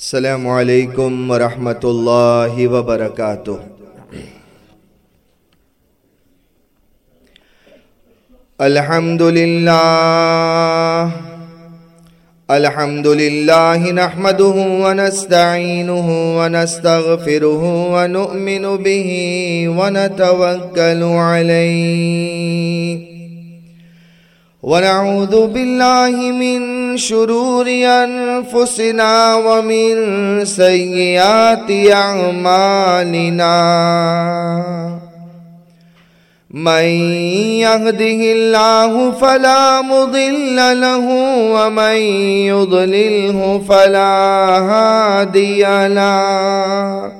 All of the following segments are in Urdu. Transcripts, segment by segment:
السلام علیکم ورحمۃ اللہ وبرکاتہ۔ الحمد للہ الحمد للہ نحمده ونستعینه ونستغفره ونؤمن به ونتوکل علیه ونعوذ بالله من شرور أنفسنا ومن سيئات أعمالنا. من يهده الله فلا مضل له ومن يضلله فلا هادي له.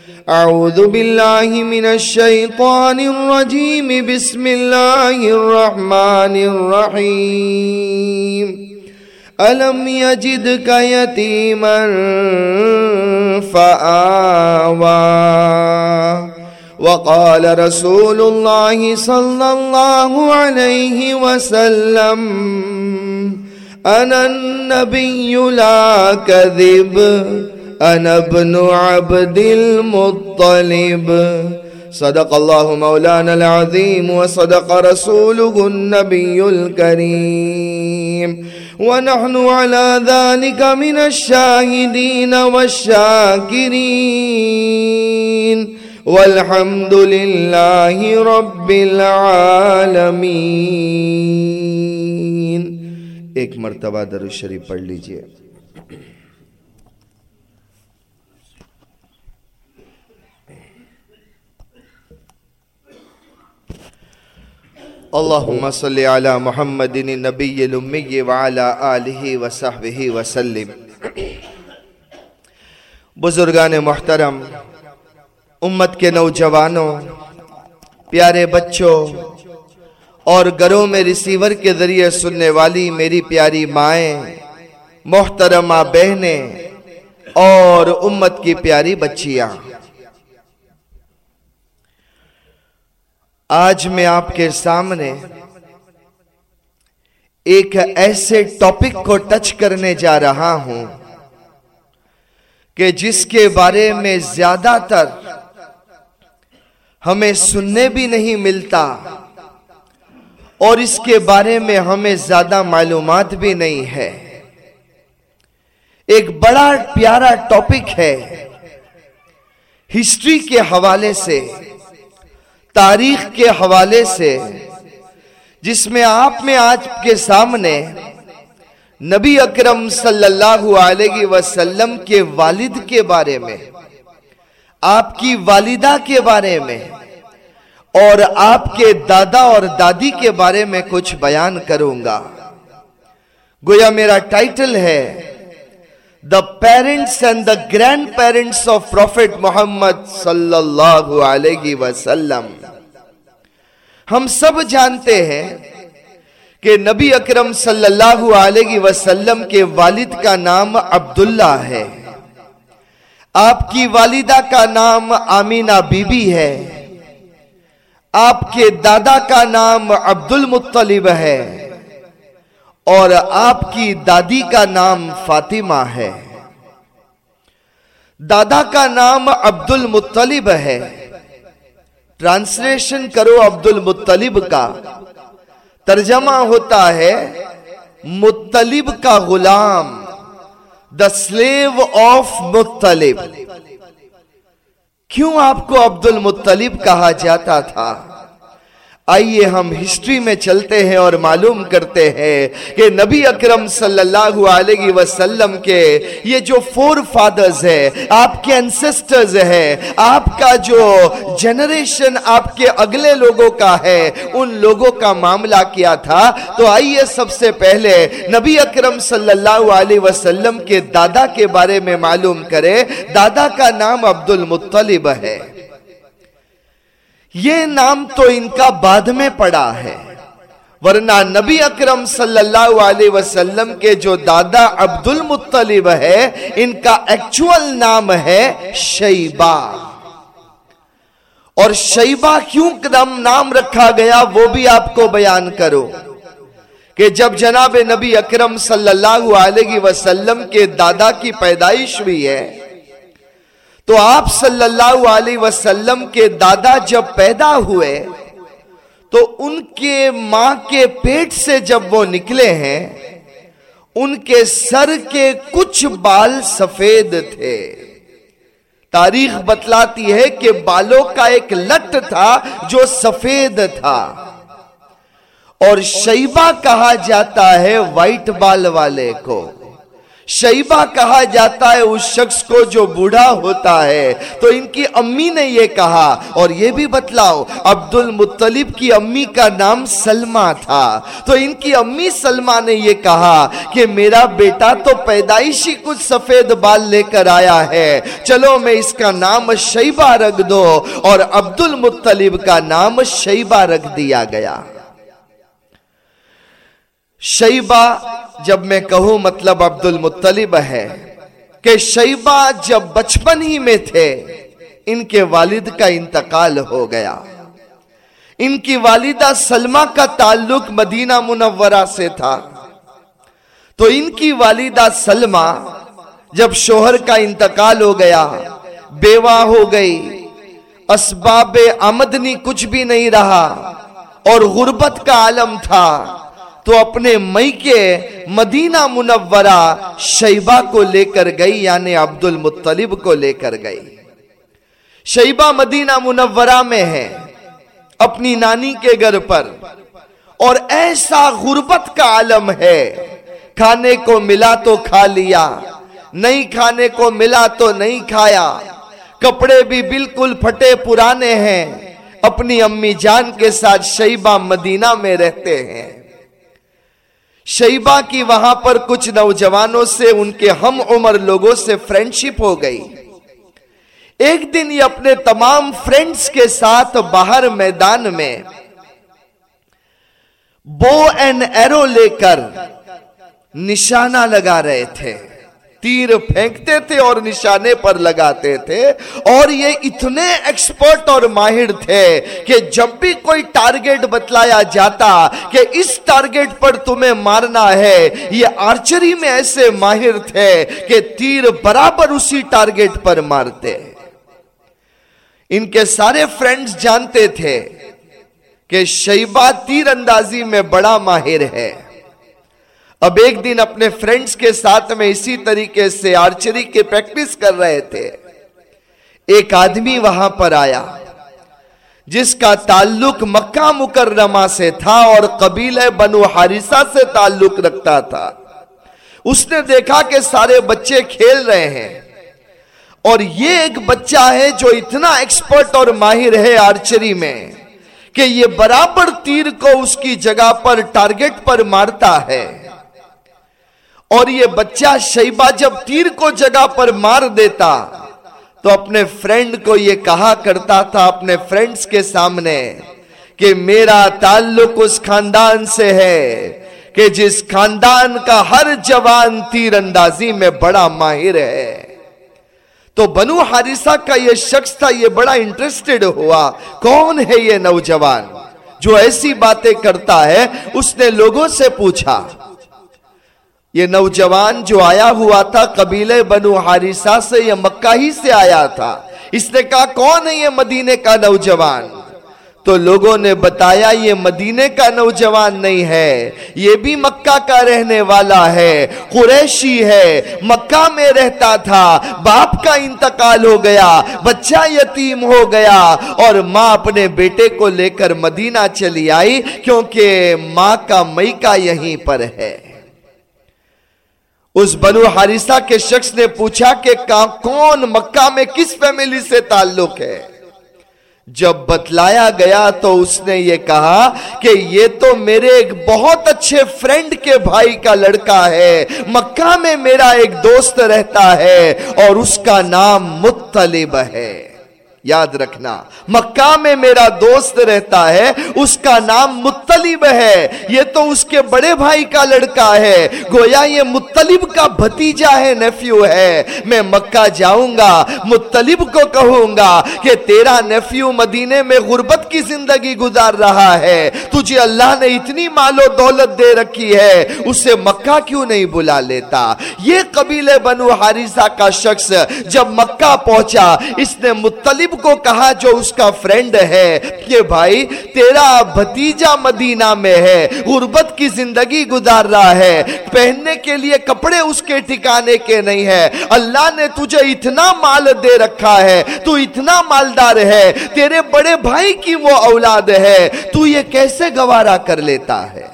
أعوذ بالله من الشيطان الرجيم. بسم الله الرحمن الرحيم. ألم يجدك يتيما فآوى. وقال رسول الله صلى الله عليه وسلم، أنا النبي لا كذب. أنا ابن عبد المطلب. صدق الله مولانا العظيم وصدق رسوله النبي الكريم. ونحن على ذلك من الشاهدين والشاكرين. والحمد لله رب العالمين. ایک مرتبہ در شریف پڑھ لیجیے. اللہم صلی علی محمد نبی الامی وعلا آلہ وصحبہ وسلم. بزرگان محترم، امت کے نوجوانوں، پیارے بچوں، اور گھروں میں ریسیور کے ذریعے سننے والی میری پیاری مائیں، محترمہ بہنیں، اور امت کی پیاری بچیاں۔ آج میں آپ کے سامنے ایک ایسے ٹاپک کو ٹچ کرنے جا رہا ہوں کہ جس کے بارے میں زیادہ تر ہمیں سننے بھی نہیں ملتا اور اس کے بارے میں ہمیں زیادہ معلومات بھی نہیں ہے۔ ایک بڑا پیارا ٹاپک ہے ہسٹری کے حوالے سے۔ تاریخ کے حوالے سے، جس میں آپ میں آج کے سامنے نبی اکرم صلی اللہ علیہ وسلم کے والد کے بارے میں، آپ کی والدہ کے بارے میں اور آپ کے دادا اور دادی کے بارے میں کچھ بیان کروں گا۔ گویا میرا ٹائٹل ہے the parents and the grandparents of prophet Muhammad صلی اللہ علیہ وسلم ہم سب جانتے ہیں کہ نبی اکرم صلی اللہ علیہ وسلم کے والد کا نام عبداللہ ہے۔ آپ کی والدہ کا نام آمینہ بی بی ہے۔ آپ کے دادا کا نام عبد المطلب ہے۔ اور آپ کی دادی کا نام فاطمہ ہے۔ دادا کا نام عبد المطلب ہے۔ ٹرانسلیشن کرو عبد المطلب کا۔ ترجمہ ہوتا ہے مطلب کا غلام دا سلیو آف مطلب۔ کیوں آپ کو عبد المطلب کہا جاتا تھا؟ آئیے ہم ہسٹری میں چلتے ہیں اور معلوم کرتے ہیں کہ نبی اکرم صلی اللہ علیہ وسلم کے یہ جو فور فادرز ہے آپ کے انسسٹرز ہے آپ کا جو جنریشن آپ کے اگلے لوگوں کا ہے، ان لوگوں کا معاملہ کیا تھا؟ تو آئیے سب سے پہلے نبی اکرم صلی اللہ علیہ وسلم کے دادا کے بارے میں معلوم کرے دادا کا نام عبد المطلب ہے۔ یہ نام تو ان کا بعد میں پڑا ہے۔ ورنہ نبی اکرم صلی اللہ علیہ وسلم کے جو دادا عبد المطلب ہے، ان کا ایکچول نام ہے شیبہ۔ اور شیبہ کیوں قدم نام رکھا گیا وہ بھی آپ کو بیان کرو۔ کہ جب جناب نبی اکرم صلی اللہ علیہ وسلم کے دادا کی پیدائش ہوئی ہے تو آپ صلی اللہ علیہ وسلم کے دادا جب پیدا ہوئے، تو ان کے ماں کے پیٹ سے جب وہ نکلے ہیں، ان کے سر کے کچھ بال سفید تھے۔ تاریخ بتلاتی ہے کہ بالوں کا ایک لٹ تھا جو سفید تھا۔ اور شیبہ کہا جاتا ہے وائٹ بال والے کو۔ شیبہ کہا جاتا ہے اس شخص کو جو بوڑھا ہوتا ہے۔ تو ان کی امی نے یہ کہا، اور یہ بھی بتلاؤ عبد المطلب کی امی کا نام سلمہ تھا۔ تو ان کی امی سلمہ نے یہ کہا کہ میرا بیٹا تو پیدائشی کچھ سفید بال لے کر آیا ہے۔ چلو میں اس کا نام شیبہ رکھ دو، اور عبد المطلب کا نام شیبہ رکھ دیا گیا۔ شیبہ جب میں کہوں مطلب عبد المطلب ہے کہ شیبہ جب بچپن ہی میں تھے، ان کے والد کا انتقال ہو گیا۔ ان کی والدہ سلمہ کا تعلق مدینہ منورہ سے تھا۔ تو ان کی والدہ سلمہ جب شوہر کا انتقال ہو گیا، بیوہ ہو گئی، اسباب آمدنی کچھ بھی نہیں رہا اور غربت کا عالم تھا۔ تو اپنے مئی کے مدینہ منورہ شیبہ کو لے کر گئی یعنی عبد المطلب کو لے کر گئی۔ شیبہ مدینہ منورہ میں ہے، اپنی نانی کے گھر پر۔ اور ایسا غربت کا عالم ہے، کھانے کو ملا تو کھا لیا، نہیں کھانے کو ملا تو نہیں کھایا۔ کپڑے بھی بالکل پھٹے پرانے ہیں، اپنی امی جان کے ساتھ شیبہ مدینہ میں رہتے ہیں۔ شیبہ کی وہاں پر کچھ نوجوانوں سے ان کے ہم عمر لوگوں سے فرینڈشپ ہو گئی۔ ایک دن یہ اپنے تمام فرینڈز کے ساتھ باہر میدان میں بو اینڈ ایرو لے کر نشانہ لگا رہے تھے۔ تیر پھینکتے تھے اور نشانے پر لگاتے تھے اور یہ اتنے ایکسپرٹ اور ماہر تھے کہ جب بھی کوئی ٹارگٹ بتلایا جاتا کہ اس ٹارگٹ پر تمہیں مارنا ہے، یہ آرچری میں ایسے ماہر تھے کہ تیر برابر اسی ٹارگٹ پر مارتے۔ ان کے سارے فرینڈز جانتے تھے کہ شیبہ تیر اندازی میں بڑا ماہر ہے۔ اب ایک دن اپنے فرینڈز کے ساتھ میں اسی طریقے سے آرچری کے پریکٹس کر رہے تھے۔ ایک آدمی وہاں پر آیا، جس کا تعلق مکہ مکرمہ سے تھا اور قبیل بنو حارثہ سے تعلق رکھتا تھا۔ اس نے دیکھا کہ سارے بچے کھیل رہے ہیں۔ اور یہ ایک بچہ ہے جو اتنا ایکسپرٹ اور ماہر ہے آرچری میں کہ یہ برابر تیر کو اس کی جگہ پر ٹارگٹ پر مارتا ہے۔ اور یہ بچہ شیبہ جب تیر کو جگہ پر مار دیتا تو اپنے فرینڈ کو یہ کہا کرتا تھا اپنے فرینڈز کے سامنے کہ میرا تعلق اس خاندان سے ہے کہ جس خاندان کا ہر جوان تیر اندازی میں بڑا ماہر ہے۔ تو بنو حارثہ کا یہ شخص تھا، یہ بڑا انٹرسٹڈ ہوا، کون ہے یہ نوجوان؟ جو ایسی باتیں کرتا ہے، اس نے لوگوں سے پوچھا۔ یہ نوجوان جو آیا ہوا تھا قبیلے بنو حارثہ سے مکہ ہی سے آیا تھا۔ اس نے کہا، کون ہے یہ مدینے کا نوجوان؟ تو لوگوں نے بتایا، یہ مدینے کا نوجوان نہیں ہے، یہ بھی مکہ کا رہنے والا ہے، قریشی ہے، مکہ میں رہتا تھا، باپ کا انتقال ہو گیا، بچہ یتیم ہو گیا۔ اور ماں اپنے بیٹے کو لے کر مدینہ چلی آئی، کیونکہ ماں کا میکا یہیں پر ہے۔ اس بنو حارثہ کے شخص نے پوچھا کہ کون مکہ میں کس فیملی سے تعلق ہے؟ جب بتلایا گیا تو اس نے یہ کہا کہ یہ تو میرے ایک بہت اچھے فرینڈ کے بھائی کا لڑکا ہے۔ مکہ میں میرا ایک دوست رہتا ہے اور اس کا نام مطلب ہے۔ یاد رکھنا، مکہ میں میرا دوست رہتا ہے، اس کا نام مطلب مطلب ہے۔ یہ تو اس کے بڑے بھائی کا لڑکا ہے۔ گویا یہ مطلب کا بھتیجا ہے نیفیو ہے۔ میں مکہ جاؤں گا مطلب کو کہوں گا کہ تیرا نیفیو مدینے میں غربت کی زندگی گزار رہا ہے۔ تجھے اللہ نے اتنی مال و دولت دے رکھی ہے، اسے مکہ کیوں نہیں بلا لیتا؟ یہ قبیلے بنو حارثہ کا شخص جب مکہ پہنچا، اس نے مطلب کو کہا جو اس کا فرینڈ ہے۔ کہ بھائی، تیرا بھتیجا مدینہ مدینہ میں ہے۔ غربت کی زندگی گزار رہا ہے۔ پہننے کے لیے کپڑے اس کے ٹھکانے کے نہیں ہے۔ اللہ نے تجھے اتنا مال دے رکھا ہے، تو اتنا مالدار ہے۔ تیرے بڑے بھائی کی وہ اولاد ہے۔ تو یہ کیسے گوارا کر لیتا ہے؟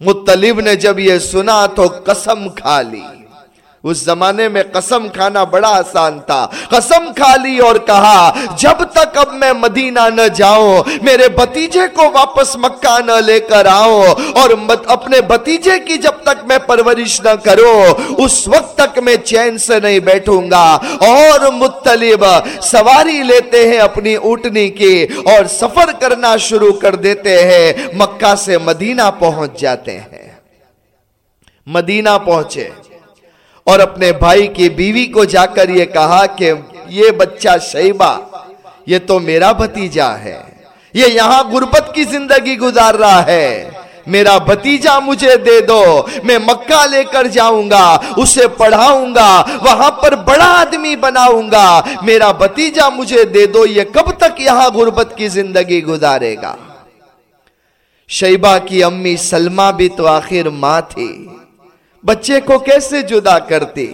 مطلب نے جب یہ سنا تو قسم کھا لی۔ اس زمانے میں قسم کھانا بڑا آسان تھا۔ قسم کھا لی اور کہا، جب تک اب میں مدینہ نہ جاؤں، میرے بتیجے کو واپس مکہ نہ لے کر آؤں، اور اپنے بتیجے کی جب تک میں پرورش نہ کروں، اس وقت تک میں چین سے نہیں بیٹھوں گا۔ اور مطلب سواری لیتے ہیں اپنی اوٹنی کی، اور سفر کرنا شروع کر دیتے ہیں۔ مکہ سے مدینہ پہنچ جاتے ہیں۔ مدینہ پہنچے۔ اور اپنے بھائی کی بیوی کو جا کر یہ کہا کہ یہ بچہ شیبہ، یہ تو میرا بھتیجا ہے۔ یہ یہاں غربت کی زندگی گزار رہا ہے۔ میرا بھتیجا مجھے دے دو، میں مکہ لے کر جاؤں گا، اسے پڑھاؤں گا، وہاں پر بڑا آدمی بناؤں گا۔ میرا بھتیجا مجھے دے دو، یہ کب تک یہاں غربت کی زندگی گزارے گا۔ شیبہ کی امی سلمہ بھی تو آخر ماں تھی۔ بچے کو کیسے جدا کرتی؟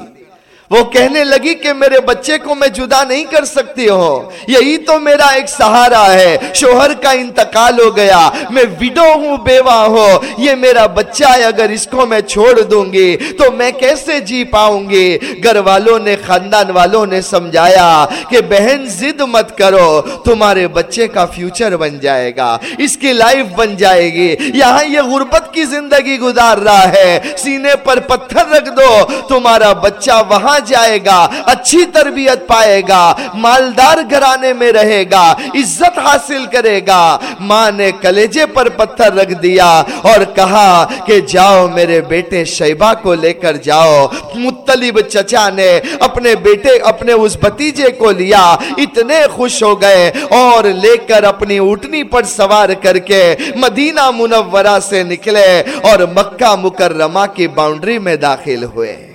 وہ کہنے لگی کہ میرے بچے کو میں جدا نہیں کر سکتی ہوں یہی تو میرا ایک سہارا ہے۔ شوہر کا انتقال ہو گیا۔ میں ویڈو ہوں، بیوہ ہوں یہ میرا بچہ ہے، اگر اس کو میں چھوڑ دوں گی تو میں کیسے جی پاؤں گی؟ گھر والوں نے، خاندان والوں نے سمجھایا کہ بہن زد مت کرو۔ تمہارے بچے کا فیوچر بن جائے گا۔ اس کی لائف بن جائے گی۔ یہاں یہ غربت کی زندگی گزار رہا ہے۔ سینے پر پتھر رکھ دو۔ تمہارا بچہ وہاں جائے گا، اچھی تربیت پائے گا، مالدار گھرانے میں رہے گا، عزت حاصل کرے گا۔ ماں نے کلیجے پر پتھر رکھ دیا اور کہا کہ جاؤ میرے بیٹے شیبہ کو لے کر جاؤ۔ مطلب چچا نے اپنے بیٹے، اپنے اس بتیجے کو لیا، اتنے خوش ہو گئے اور لے کر اپنی اٹھنی پر سوار کر کے مدینہ منورہ سے نکلے اور مکہ مکرمہ کی باؤنڈری میں داخل ہوئے۔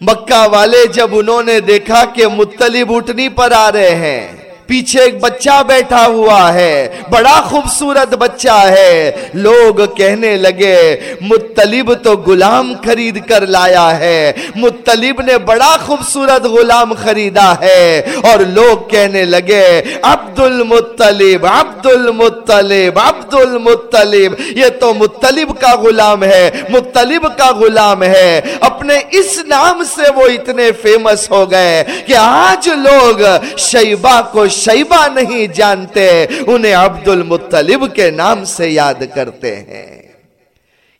مکہ والے جب انہوں نے دیکھا کہ مطلب اٹھنی پر آ رہے ہیں پیچھے ایک بچہ بیٹھا ہوا ہے، بڑا خوبصورت بچہ ہے۔ لوگ کہنے لگے مطلب تو غلام خرید کر لایا ہے۔ مطلب نے بڑا خوبصورت غلام خریدا ہے۔ اور لوگ کہنے لگے عبد المطلب عبد المطلب عبد المطلب یہ تو مطلب کا غلام ہے مطلب کا غلام ہے۔ اپنے اس نام سے وہ اتنے فیمس ہو گئے کہ آج لوگ شیبہ کو شیبہ نہیں جانتے، انہیں عبد المطلب کے نام سے یاد کرتے ہیں۔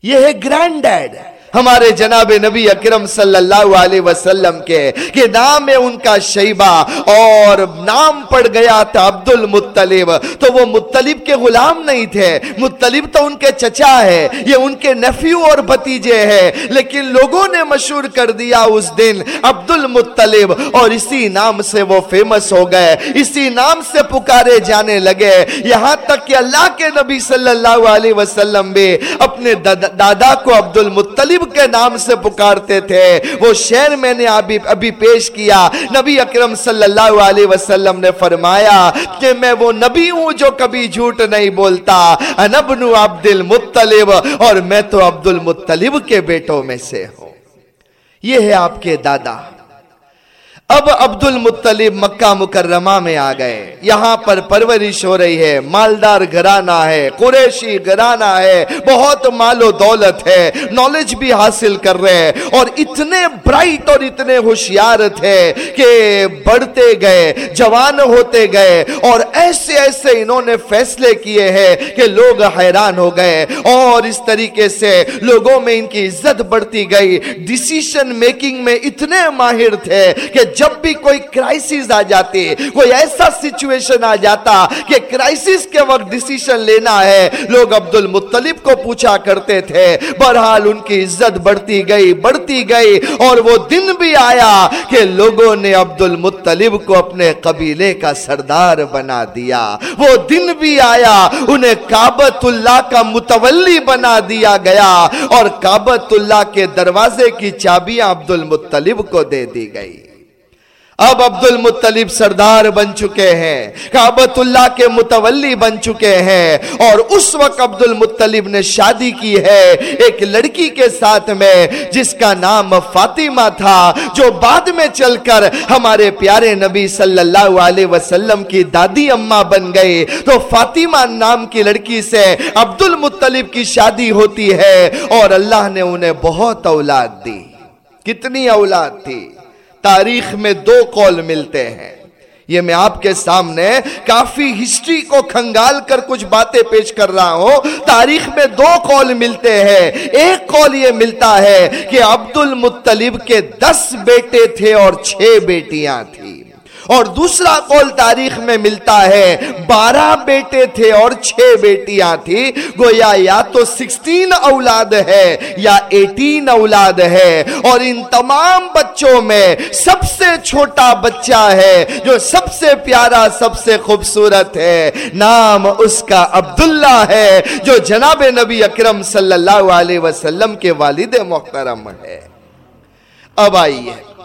یہ ہے گرینڈ ڈیڈ ہمارے جناب نبی اکرم صلی اللہ علیہ وسلم کے کہ نام ان کا شیبہ اور نام پڑ گیا تھا عبد المطلب تو وہ مطلب کے غلام نہیں تھے۔ مطلب تو ان کے چچا ہے، یہ ان کے نفیو اور بتیجے ہیں۔ لیکن لوگوں نے مشہور کر دیا اس دن عبد المطلب اور اسی نام سے وہ فیمس ہو گئے۔ اسی نام سے پکارے جانے لگے۔ یہاں تک کہ اللہ کے نبی صلی اللہ علیہ وسلم بھی اپنے دادا کو عبد المطلب کے نام سے پکارتے تھے۔ وہ شعر میں نے ابھی ابھی پیش کیا۔ نبی اکرم صلی اللہ علیہ وسلم نے فرمایا کہ میں وہ نبی ہوں جو کبھی جھوٹ نہیں بولتا۔ انبن عبد المطلب اور میں تو عبد المطلب کے بیٹوں میں سے ہوں۔ یہ ہے آپ کے دادا۔ اب عبد المطلب مکہ مکرمہ میں آ گئے۔ یہاں پر پرورش ہو رہی ہے۔ مالدار گھرانہ ہے۔ قریشی گھرانہ ہے۔ بہت مال و دولت ہے۔ نالج بھی حاصل کر رہے ہیں۔ اور اتنے برائٹ اور اتنے ہوشیار تھے کہ بڑھتے گئے، جوان ہوتے گئے۔ اور ایسے ایسے انہوں نے فیصلے کیے ہیں کہ لوگ حیران ہو گئے۔ اور اس طریقے سے لوگوں میں ان کی عزت بڑھتی گئی۔ ڈیسیشن میکنگ میں اتنے ماہر تھے کہ جب بھی کوئی کرائسس آ جاتی کوئی ایسا سچویشن آ جاتا کہ کرائسس کے وقت ڈیسیشن لینا ہے، لوگ عبد المطلب کو پوچھا کرتے تھے، بہرحال ان کی عزت بڑھتی گئی بڑھتی گئی، اور وہ دن بھی آیا کہ لوگوں نے عبد المطلب کو اپنے قبیلے کا سردار بنا دیا۔ وہ دن بھی آیا، انہیں کابت اللہ کا متولی بنا دیا گیا، اور کابت اللہ کے دروازے کی چابیاں عبد المطلب کو دے دی گئی۔ اب عبد المطلب سردار بن چکے ہیں کعبت اللہ کے متولی بن چکے ہیں، اور اس وقت عبد المطلب نے شادی کی ہے ایک لڑکی کے ساتھ میں، جس کا نام فاطمہ تھا، جو بعد میں چل کر ہمارے پیارے نبی صلی اللہ علیہ وسلم کی دادی اماں بن گئی تو فاطمہ نام کی لڑکی سے عبد المطلب کی شادی ہوتی ہے اور اللہ نے انہیں بہت اولاد دی۔ کتنی اولاد تھی؟ تاریخ میں دو قول ملتے ہیں۔ یہ میں آپ کے سامنے کافی ہسٹری کو کھنگال کر کچھ باتیں پیش کر رہا ہوں۔ تاریخ میں دو قول ملتے ہیں۔ ایک قول یہ ملتا ہے کہ عبد المطلب کے دس بیٹے تھے اور چھ بیٹیاں تھیں۔ اور دوسرا قول تاریخ میں ملتا ہے، بارہ بیٹے تھے اور چھ بیٹیاں تھی گویا یا تو سکسٹین اولاد ہے یا ایٹین اولاد ہے۔ اور ان تمام بچوں میں سب سے چھوٹا بچہ ہے، جو سب سے پیارا، سب سے خوبصورت ہے۔ نام اس کا عبداللہ ہے، جو جناب نبی اکرم صلی اللہ علیہ وسلم کے والد محترم ہے۔ اب آئیے۔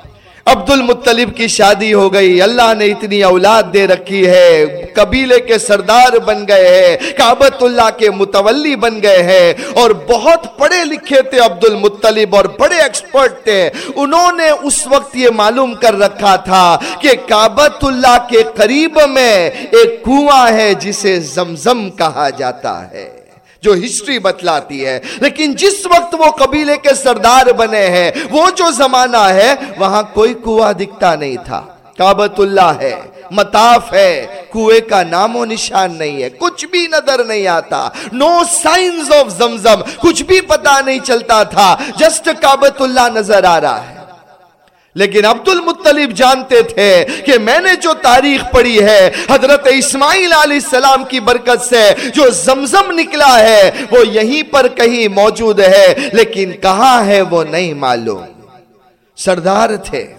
عبد المطلب کی شادی ہو گئی۔ اللہ نے اتنی اولاد دے رکھی ہے۔ قبیلے کے سردار بن گئے ہیں۔ کعبت اللہ کے متولی بن گئے ہیں۔ اور بہت پڑھے لکھے تھے عبد المطلب اور بڑے ایکسپرٹ تھے۔ انہوں نے اس وقت یہ معلوم کر رکھا تھا کہ کعبت اللہ کے قریب میں ایک کنواں ہے جسے زمزم کہا جاتا ہے۔ جو ہسٹری بتلاتی ہے۔ لیکن جس وقت وہ قبیلے کے سردار بنے ہیں، وہ جو زمانہ ہے، وہاں کوئی کنواں دکھتا نہیں تھا۔ کابت اللہ ہے، مطاف ہے، کنویں کا نام و نشان نہیں ہے، کچھ بھی نظر نہیں آتا۔ نو سائنز آف زمزم کچھ بھی پتا نہیں چلتا تھا۔ جسٹ کابت اللہ نظر آ رہا ہے۔ لیکن عبد المطلب جانتے تھے کہ میں نے جو تاریخ پڑھی ہے، حضرت اسماعیل علیہ السلام کی برکت سے جو زمزم نکلا ہے، وہ یہیں پر کہیں موجود ہے، لیکن کہاں ہے وہ نہیں معلوم۔ سردار تھے۔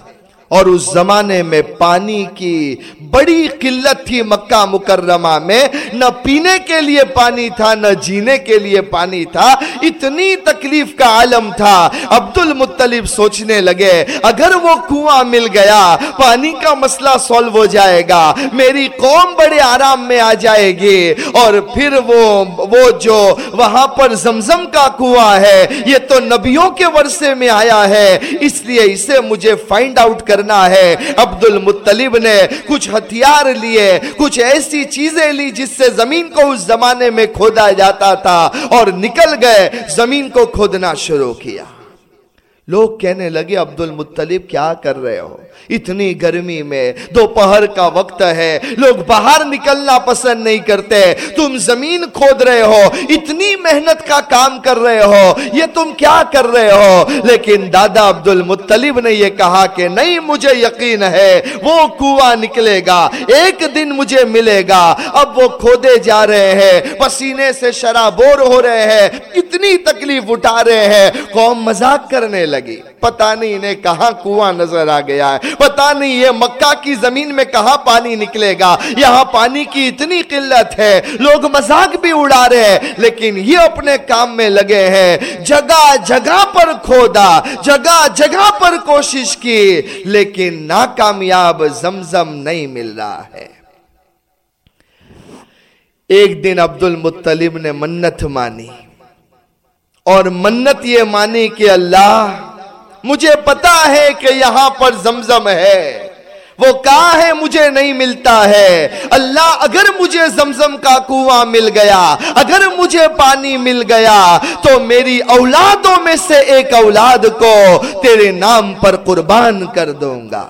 اور اس زمانے میں پانی کی بڑی قلت تھی مکہ مکرمہ میں، نہ پینے کے لیے پانی تھا، نہ جینے کے لیے پانی تھا، اتنی تکلیف کا عالم تھا۔ عبد المطلب سوچنے لگے، اگر وہ کنواں مل گیا، پانی کا مسئلہ سولو ہو جائے گا، میری قوم بڑے آرام میں آ جائے گی۔ اور پھر وہ وہ جو وہاں پر زمزم کا کنواں ہے، یہ تو نبیوں کے ورثے میں آیا ہے، اس لیے اسے مجھے فائنڈ آؤٹ کر کرنا ہے۔ عبد المطلب نے کچھ ہتھیار لیے، کچھ ایسی چیزیں لی جس سے زمین کو اس زمانے میں کھودا جاتا تھا اور نکل گئے، زمین کو کھودنا شروع کیا۔ لوگ کہنے لگے عبد المطلب کیا کر رہے ہو؟ اتنی گرمی میں دوپہر کا وقت ہے، لوگ باہر نکلنا پسند نہیں کرتے۔ تم زمین کھود رہے ہو، اتنی محنت کا کام کر رہے ہو، یہ تم کیا کر رہے ہو؟ لیکن دادا عبد المطلب نے یہ کہا کہ نہیں، مجھے یقین ہے، وہ کنواں نکلے گا، ایک دن مجھے ملے گا۔ اب وہ کھودے جا رہے ہیں، پسینے سے شرابور ہو رہے ہیں، اتنی تکلیف اٹھا رہے ہیں۔ قوم مزاق کرنے لگی۔ پتا نہیں انہیں کہاں کنواں نظر آ گیا ہے۔ پتا نہیں یہ مکہ کی زمین میں کہاں پانی نکلے گا۔ یہاں پانی کی اتنی قلت ہے۔ لوگ مزاق بھی اڑا رہے ہیں، لیکن یہ اپنے کام میں لگے ہیں۔ جگہ جگہ پر کھودا، جگہ جگہ پر کوشش کی، لیکن ناکامیاب زمزم نہیں مل رہا ہے۔ ایک دن عبد المطلب نے منت مانی۔ اور منت یہ مانی کہ اللہ، مجھے پتا ہے کہ یہاں پر زمزم ہے۔ وہ کہاں ہے مجھے نہیں ملتا ہے۔ اللہ، اگر مجھے زمزم کا کنواں مل گیا، اگر مجھے پانی مل گیا، تو میری اولادوں میں سے ایک اولاد کو تیرے نام پر قربان کر دوں گا۔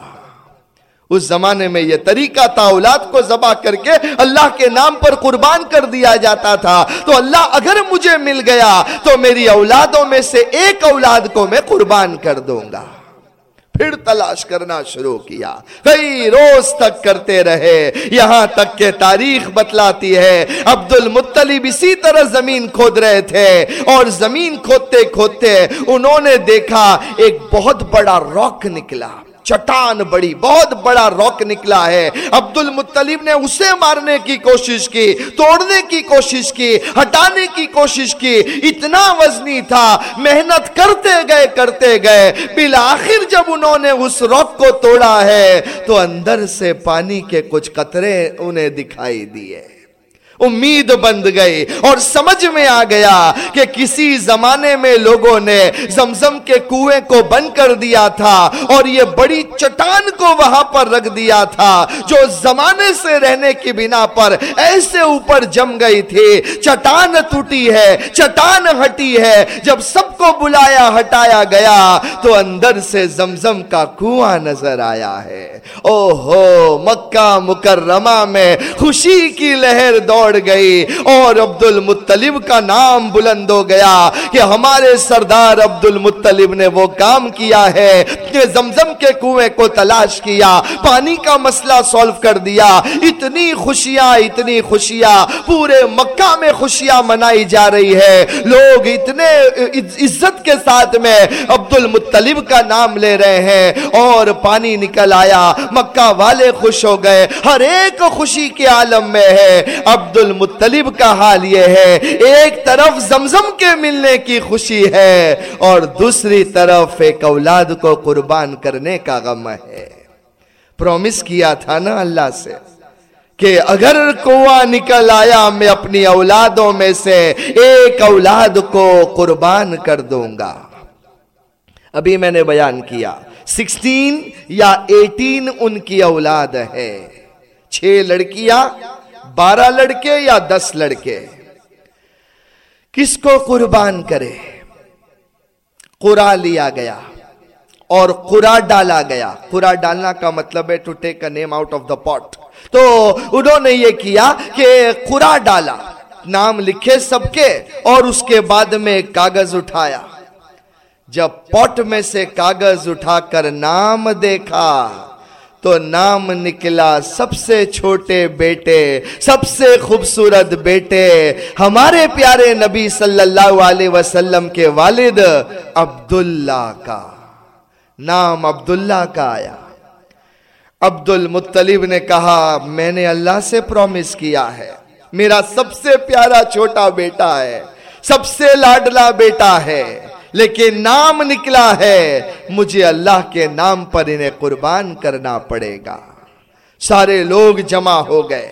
اس زمانے میں یہ طریقہ تھا اولاد کو ذبح کر کے اللہ کے نام پر قربان کر دیا جاتا تھا۔ تو اللہ اگر مجھے مل گیا تو میری اولادوں میں سے ایک اولاد کو میں قربان کر دوں گا۔ پھر تلاش کرنا شروع کیا۔ کئی روز تک کرتے رہے۔ یہاں تک کہ تاریخ بتلاتی ہے۔ عبد المطلب اسی طرح زمین کھود رہے تھے۔ اور زمین کھودتے کھودتے انہوں نے دیکھا ایک بہت بڑا راک نکلا۔ چٹان بڑی، بہت بڑا روک نکلا ہے۔ عبد المطلب نے اسے مارنے کی کوشش کی، توڑنے کی کوشش کی، ہٹانے کی کوشش کی۔ اتنا وزنی تھا، محنت کرتے گئے کرتے گئے۔ بالآخر جب انہوں نے اس روک کو توڑا ہے، تو اندر سے پانی کے کچھ قطرے انہیں دکھائی دیے۔ امید بند گئی اور سمجھ میں آ گیا کہ کسی زمانے میں لوگوں نے زمزم کے کنویں کو بند کر دیا تھا اور یہ بڑی چٹان کو وہاں پر رکھ دیا تھا جو زمانے سے رہنے کی بنا پر ایسے اوپر جم گئی تھی۔ چٹان ٹوٹی ہے، چٹان ہٹی ہے۔ جب سب کو بلایا، ہٹایا گیا تو اندر سے زمزم کا کنواں نظر آیا ہے۔ او ہو مکہ مکرمہ میں خوشی کی لہر دوڑ بڑھ گئی اور عبد المطلب کا نام بلند ہو گیا کہ ہمارے سردار عبد المطلب نے وہ کام کیا ہے کہ زمزم کے کنویں کو تلاش کیا، پانی کا مسئلہ سولف کر دیا۔ اتنی خوشیاں اتنی خوشیاں، پورے مکہ میں خوشیاں منائی جا رہی ہے۔ لوگ اتنے عزت کے ساتھ میں عبد المطلب کا نام لے رہے ہیں اور پانی نکل آیا۔ مکہ والے خوش ہو گئے۔ ہر ایک خوشی کے عالم میں ہے۔ عبد المطلب کا حال یہ ہے، ایک طرف زمزم کے ملنے کی خوشی ہے اور دوسری طرف ایک اولاد کو قربان کرنے کا غم ہے۔ پرومس کیا تھا نا اللہ سے کہ اگر کنواں نکل آیا، میں اپنی اولادوں میں سے ایک اولاد کو قربان کر دوں گا۔ ابھی میں نے بیان کیا، سکسٹین یا ایٹین ان کی اولاد ہے۔ چھ لڑکیاں بارہ لڑکے یا دس لڑکے؟ کس کو قربان کرے؟ قرا لیا گیا اور قرا ڈالا گیا۔ قرا ڈالنا کا مطلب ہے to take a name out of the pot تو انہوں نے یہ کیا کہ قرا ڈالا، نام لکھے سب کے اور اس کے بعد میں کاغذ اٹھایا۔ جب پوٹ میں سے کاغذ اٹھا کر نام دیکھا تو نام نکلا سب سے چھوٹے بیٹے، سب سے خوبصورت بیٹے۔ ہمارے پیارے نبی صلی اللہ علیہ وسلم کے والد عبداللہ کا۔ نام عبداللہ کا آیا۔ عبد المطلب نے کہا، میں نے اللہ سے پرومس کیا ہے۔ میرا سب سے پیارا چھوٹا بیٹا ہے۔ سب سے لاڈلا بیٹا ہے۔ لیکن نام نکلا ہے، مجھے اللہ کے نام پر انہیں قربان کرنا پڑے گا۔ سارے لوگ جمع ہو گئے۔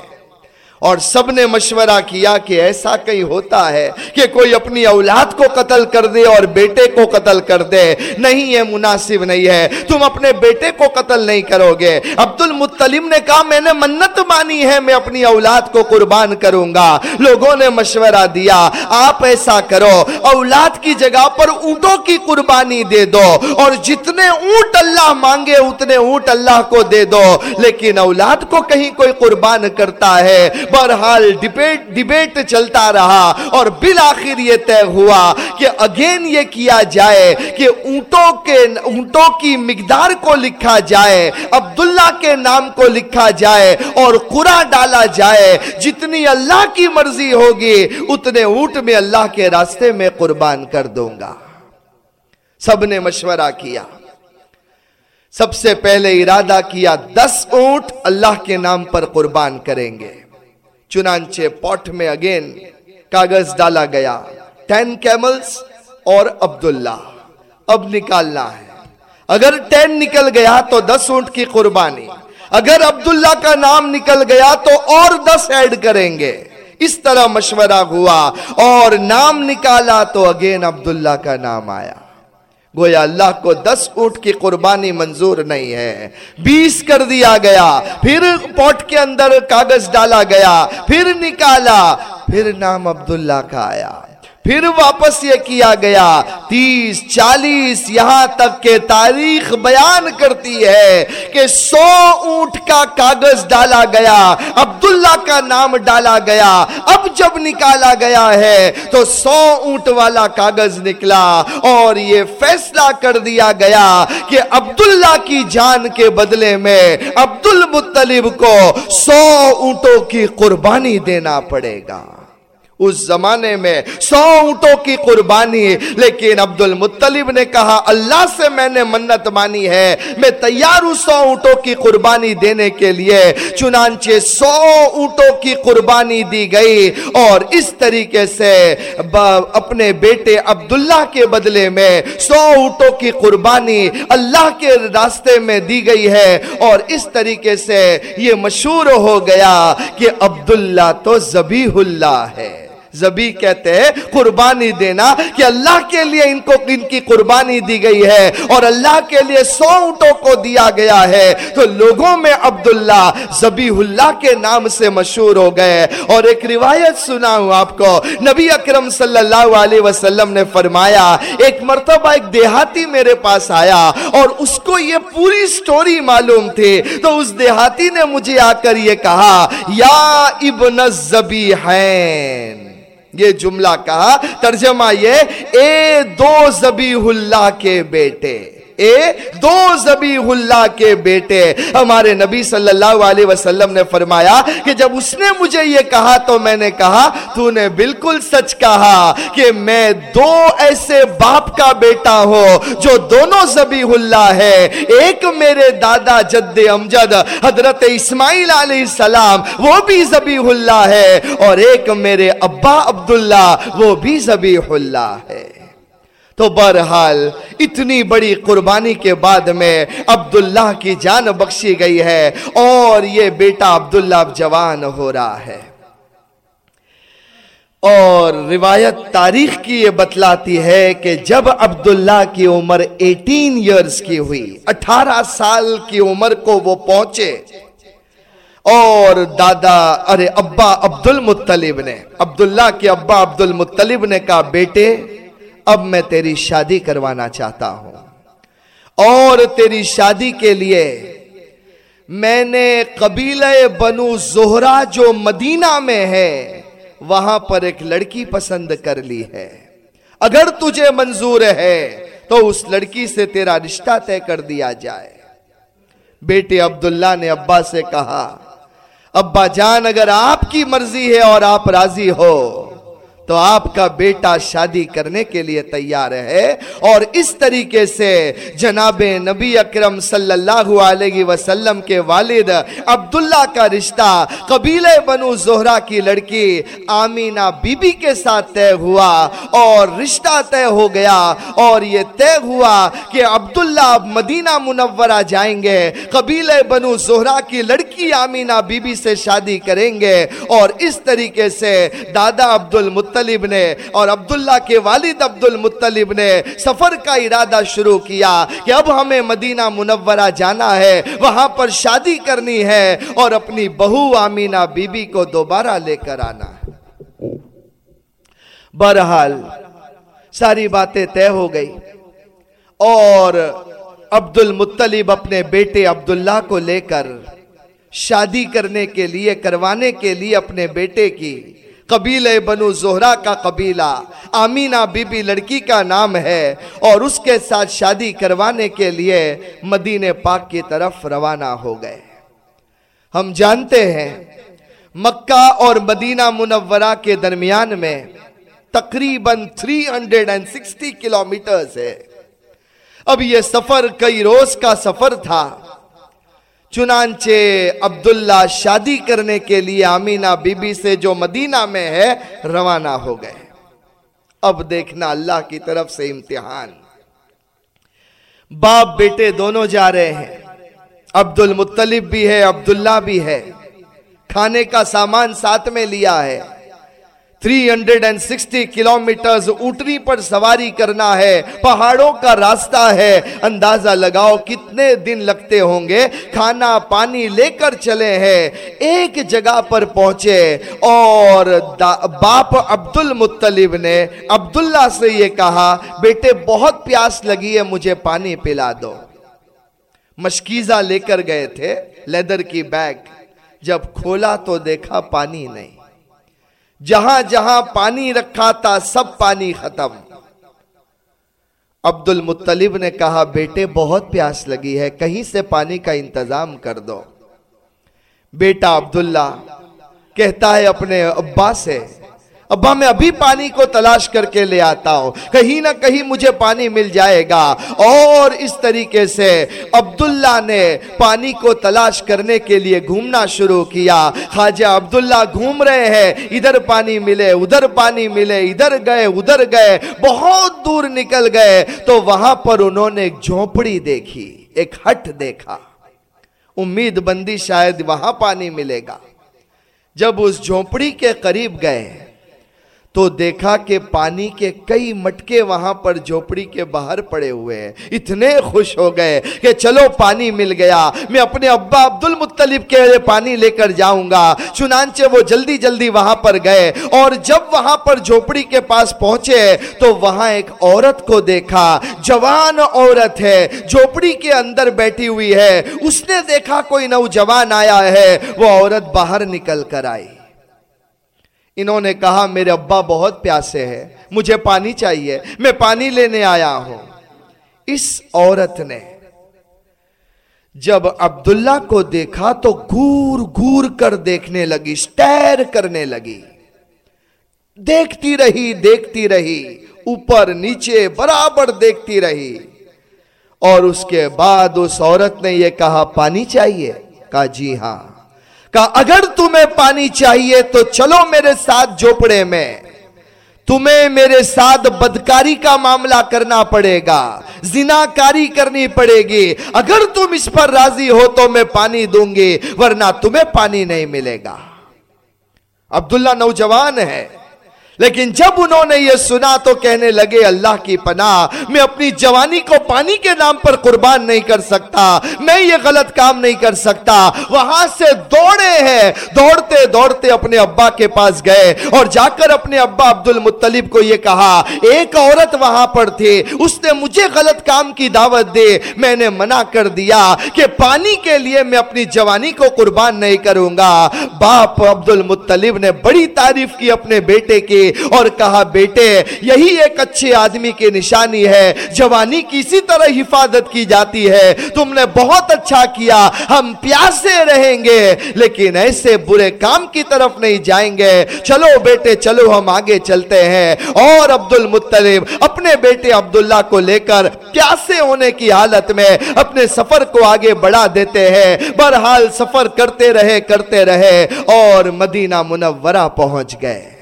اور سب نے مشورہ کیا کہ ایسا کہیں ہوتا ہے کہ کوئی اپنی اولاد کو قتل کر دے اور بیٹے کو قتل کر دے۔ نہیں، یہ مناسب نہیں ہے۔ تم اپنے بیٹے کو قتل نہیں کرو گے۔ عبد المطلم نے کہا، میں نے منت مانی ہے، میں اپنی اولاد کو قربان کروں گا۔ لوگوں نے مشورہ دیا، آپ ایسا کرو۔ اولاد کی جگہ پر اونٹوں کی قربانی دے دو۔ اور جتنے اونٹ اللہ مانگے، اتنے اونٹ اللہ کو دے دو۔ لیکن اولاد کو کہیں کوئی قربان کرتا ہے۔ بہرحال ڈیبیٹ ڈیبیٹ چلتا رہا اور بالآخر یہ طے ہوا کہ اگین یہ کیا جائے کہ اونٹوں کے اونٹوں کی مقدار کو لکھا جائے، عبداللہ کے نام کو لکھا جائے اور قرآن ڈالا جائے۔ جتنی اللہ کی مرضی ہوگی، اتنے اونٹ میں اللہ کے راستے میں قربان کر دوں گا۔ سب نے مشورہ کیا۔ سب سے پہلے ارادہ کیا، دس اونٹ اللہ کے نام پر قربان کریں گے۔ چنانچہ پوٹ میں اگین کاغذ ڈالا گیا۔ ٹین کیملز اور عبداللہ۔ اب نکالنا ہے۔ اگر ٹین نکل گیا تو دس اونٹ کی قربانی۔ اگر عبداللہ کا نام نکل گیا تو اور دس ایڈ کریں گے۔ اس طرح مشورہ ہوا اور نام نکالا تو اگین عبداللہ کا نام آیا۔ گویا اللہ کو دس اونٹ کی قربانی منظور نہیں ہے۔ بیس کر دیا گیا، پھر پوٹ کے اندر کاغذ ڈالا گیا، پھر نکالا، پھر نام عبداللہ کا آیا۔ پھر واپس یہ کیا گیا؟ تیس، چالیس، یہاں تک کہ تاریخ بیان کرتی ہے کہ سو اونٹ کا کاغذ ڈالا گیا، عبداللہ کا نام ڈالا گیا، اب جب نکالا گیا ہے تو سو اونٹ والا کاغذ نکلا اور یہ فیصلہ کر دیا گیا کہ عبداللہ کی جان کے بدلے میں عبد المطلب کو سو اونٹوں کی قربانی دینا پڑے گا۔ اس زمانے میں سو اونٹوں کی قربانی، لیکن عبد المطلب نے کہا، اللہ سے میں نے منت مانی ہے، میں تیار ہوں سو اونٹوں کی قربانی دینے کے لیے۔ چنانچہ سو اونٹوں کی قربانی دی گئی اور اس طریقے سے اپنے بیٹے عبداللہ کے بدلے میں سو اونٹوں کی قربانی اللہ کے راستے میں دی گئی ہے۔ اور اس طریقے سے یہ مشہور ہو گیا کہ عبداللہ تو زبیح اللہ ہے۔ زبی کہتے ہیں، قربانی دینا کہ اللہ کے لیے ان کو، ان کی قربانی دی گئی ہے اور اللہ کے لیے سو اونٹوں کو دیا گیا ہے۔ تو لوگوں میں عبداللہ زبی اللہ کے نام سے مشہور ہو گئے۔ اور ایک روایت سنا ہوں آپ کو۔ نبی اکرم صلی اللہ علیہ وسلم نے فرمایا، ایک مرتبہ ایک دیہاتی میرے پاس آیا اور اس کو یہ پوری سٹوری معلوم تھی۔ تو اس دیہاتی نے مجھے آ کر یہ کہا، یا ابن الزبیحین یہ جملہ کہا ترجمہ یہ اے دو زبیح اللہ کے بیٹے۔ اے دو زبیح اللہ کے بیٹے۔ ہمارے نبی صلی اللہ علیہ وسلم نے فرمایا کہ جب اس نے مجھے یہ کہا تو میں نے کہا، تو نے بالکل سچ کہا کہ میں دو ایسے باپ کا بیٹا ہو جو دونوں زبیح اللہ ہے ایک میرے دادا جد امجد، حضرت اسماعیل علیہ السلام، وہ بھی زبیح اللہ ہے اور ایک میرے ابا عبداللہ، وہ بھی زبیح اللہ ہے تو بہرحال اتنی بڑی قربانی کے بعد میں عبداللہ کی جان بخشی گئی ہے اور یہ بیٹا عبداللہ اب جوان ہو رہا ہے۔ اور روایت تاریخ کی یہ بتلاتی ہے کہ جب عبداللہ کی عمر ایٹین ایئرز کی ہوئی، اٹھارہ سال کی عمر کو وہ پہنچے۔ اور دادا، ارے ابا عبد المطلب نے، عبداللہ کے ابا عبد المطلب نے کہا، بیٹے اب میں تیری شادی کروانا چاہتا ہوں۔ اور تیری شادی کے لیے میں نے قبیلہ بنو زہرا جو مدینہ میں ہے، وہاں پر ایک لڑکی پسند کر لی ہے۔ اگر تجھے منظور ہے تو اس لڑکی سے تیرا رشتہ طے کر دیا جائے۔ بیٹے عبداللہ نے ابا سے کہا، ابا جان، اگر آپ کی مرضی ہے اور آپ راضی ہو تو آپ کا بیٹا شادی کرنے کے لیے تیار ہے اور اس طریقے سے جناب نبی اکرم صلی اللہ علیہ وسلم کے والد عبداللہ کا رشتہ قبیل بنو زہرا کی لڑکی آمینہ بی بی کے ساتھ طے ہوا اور رشتہ طے ہو گیا اور یہ طے ہوا کہ عبداللہ مدینہ منورہ جائیں گے قبیل بنو زہرا کی لڑکی آمینہ بی بی سے شادی کریں گے اور اس طریقے سے دادا عبد المطلب المطلب نے اور عبداللہ کے والد عبد المطلب نے سفر کا ارادہ شروع کیا کہ اب ہمیں مدینہ منورہ جانا ہے، وہاں پر شادی کرنی ہے اور اپنی بہو آمینہ بی بی کو دوبارہ لے کر آنا ہے۔ بہرحال ساری باتیں طے ہو گئی اور عبد المطلب اپنے بیٹے عبداللہ کو لے کر شادی کرنے کے لیے، کروانے کے لیے اپنے بیٹے کی قبیلہ بنو زہرا کا قبیلہ۔ آمینہ بی بی لڑکی کا نام ہے اور اس کے ساتھ شادی کروانے کے لیے مدین پاک کی طرف روانہ ہو گئے۔ ہم جانتے ہیں مکہ اور مدینہ منورہ کے درمیان میں تقریباً 360 کلومیٹرز ہے۔ اب یہ سفر کئی روز کا سفر تھا۔ چنانچہ عبداللہ شادی کرنے کے لیے آمینہ بی بی سے جو مدینہ میں ہے، روانہ ہو گئے۔ اب دیکھنا اللہ کی طرف سے امتحان۔ باپ بیٹے دونوں جا رہے ہیں۔ عبد المطلب بھی ہے، عبداللہ بھی ہے۔ کھانے کا سامان ساتھ میں لیا ہے۔ Three hundred and sixty kilo اوٹری پر سواری کرنا ہے، پہاڑوں کا راستہ ہے۔ اندازہ لگاؤ کتنے دن لگتے ہوں گے۔ کھانا پانی لے کر چلے ہیں، ایک جگہ پر پہنچے۔ اور باپ عبد المطلب نے عبداللہ سے یہ کہا، بیٹے، بہت پیاس لگی ہے، مجھے پانی پلا دو۔ مشکیزہ لے کر گئے تھے، لیدر کی بیگ۔ جب کھولا تو دیکھا پانی نہیں۔ جہاں جہاں پانی رکھا تھا، سب پانی ختم۔ عبد المطلب نے کہا، بیٹے، بہت پیاس لگی ہے، کہیں سے پانی کا انتظام کر دو۔ بیٹا عبداللہ کہتا ہے اپنے ابا سے ابا میں ابھی پانی کو تلاش کر کے لے آتا ہوں۔ کہیں نہ کہیں مجھے پانی مل جائے گا۔ اور اس طریقے سے عبداللہ نے پانی کو تلاش کرنے کے لیے گھومنا شروع کیا۔ خواجہ عبداللہ گھوم رہے ہیں۔ ادھر پانی ملے، ادھر پانی ملے، ادھر گئے ادھر گئے، بہت دور نکل گئے۔ تو وہاں پر انہوں نے ایک جھونپڑی دیکھی، ایک ہٹ دیکھا۔ امید بندی شاید وہاں پانی ملے گا۔ جب اس جھونپڑی کے قریب گئے تو دیکھا کہ پانی کے کئی مٹکے وہاں پر جھوپڑی کے باہر پڑے ہوئے ہیں۔ اتنے خوش ہو گئے کہ چلو پانی مل گیا۔ میں اپنے ابا عبد المطلب کے پانی لے کر جاؤں گا چنانچہ وہ جلدی جلدی وہاں پر گئے اور جب وہاں پر جھوپڑی کے پاس پہنچے تو وہاں ایک عورت کو دیکھا۔ جوان عورت ہے، جھوپڑی کے اندر بیٹھی ہوئی ہے۔ اس نے دیکھا کوئی نوجوان آیا ہے۔ وہ عورت باہر نکل کر آئی۔ انہوں نے کہا، میرے ابا بہت پیاسے ہیں، مجھے پانی چاہیے، میں پانی لینے آیا ہوں۔ اس عورت نے جب عبداللہ کو دیکھا تو گور گور کر دیکھنے لگی، سٹیر کرنے لگی۔ دیکھتی رہی دیکھتی رہی، اوپر نیچے برابر دیکھتی رہی۔ اور اس کے بعد اس عورت نے یہ کہا، پانی چاہیے؟ کہا جی ہاں۔ کہا، اگر تمہیں پانی چاہیے تو چلو میرے ساتھ جھوپڑے میں۔ تمہیں میرے ساتھ بدکاری کا معاملہ کرنا پڑے گا، زناکاری کرنی پڑے گی۔ اگر تم اس پر راضی ہو تو میں پانی دوں گی، ورنہ تمہیں پانی نہیں ملے گا۔ عبداللہ نوجوان ہے۔ لیکن جب انہوں نے یہ سنا تو کہنے لگے، اللہ کی پناہ، میں اپنی جوانی کو پانی کے نام پر قربان نہیں کر سکتا، میں یہ غلط کام نہیں کر سکتا۔ وہاں سے دوڑے ہیں۔ دوڑتے دوڑتے اپنے ابا کے پاس گئے اور جا کر اپنے ابا عبد المطلب کو یہ کہا، ایک عورت وہاں پر تھی، اس نے مجھے غلط کام کی دعوت دے میں نے منع کر دیا کہ پانی کے لیے میں اپنی جوانی کو قربان نہیں کروں گا۔ باپ عبد المطلب نے بڑی تعریف کی اپنے بیٹے کی۔ اور کہا، بیٹے، یہی ایک اچھے آدمی کی نشانی ہے۔ جوانی کسی طرح حفاظت کی جاتی ہے۔ تم نے بہت اچھا کیا، ہم پیاسے رہیں گے، لیکن ایسے برے کام کی طرف نہیں جائیں گے۔ چلو بیٹے، چلو، ہم آگے چلتے ہیں۔ اور عبد المطلب اپنے بیٹے عبداللہ کو لے کر پیاسے ہونے کی حالت میں اپنے سفر کو آگے بڑھا دیتے ہیں۔ برحال سفر کرتے رہے کرتے رہے اور مدینہ منورہ پہنچ گئے۔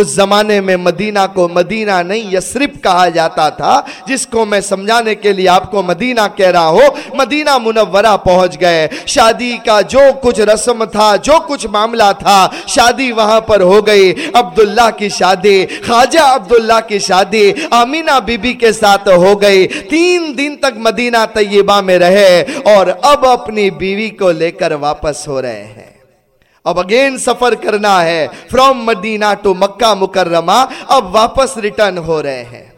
اس زمانے میں مدینہ کو مدینہ نہیں یسرف کہا جاتا تھا، جس کو میں سمجھانے کے لیے آپ کو مدینہ کہہ رہا ہوں، مدینہ منورہ پہنچ گئے۔ شادی کا جو کچھ رسم تھا، جو کچھ معاملہ تھا، شادی وہاں پر ہو گئی۔ عبداللہ کی شادی، خواجہ عبداللہ کی شادی آمینہ بی بی کے ساتھ ہو گئی۔ تین دن تک مدینہ طیبہ میں رہے اور اب اپنی بیوی کو لے کر واپس ہو رہے ہیں۔ اب اگین سفر کرنا ہے فرام مدینہ ٹو مکہ مکرمہ، اب واپس ریٹرن ہو رہے ہیں۔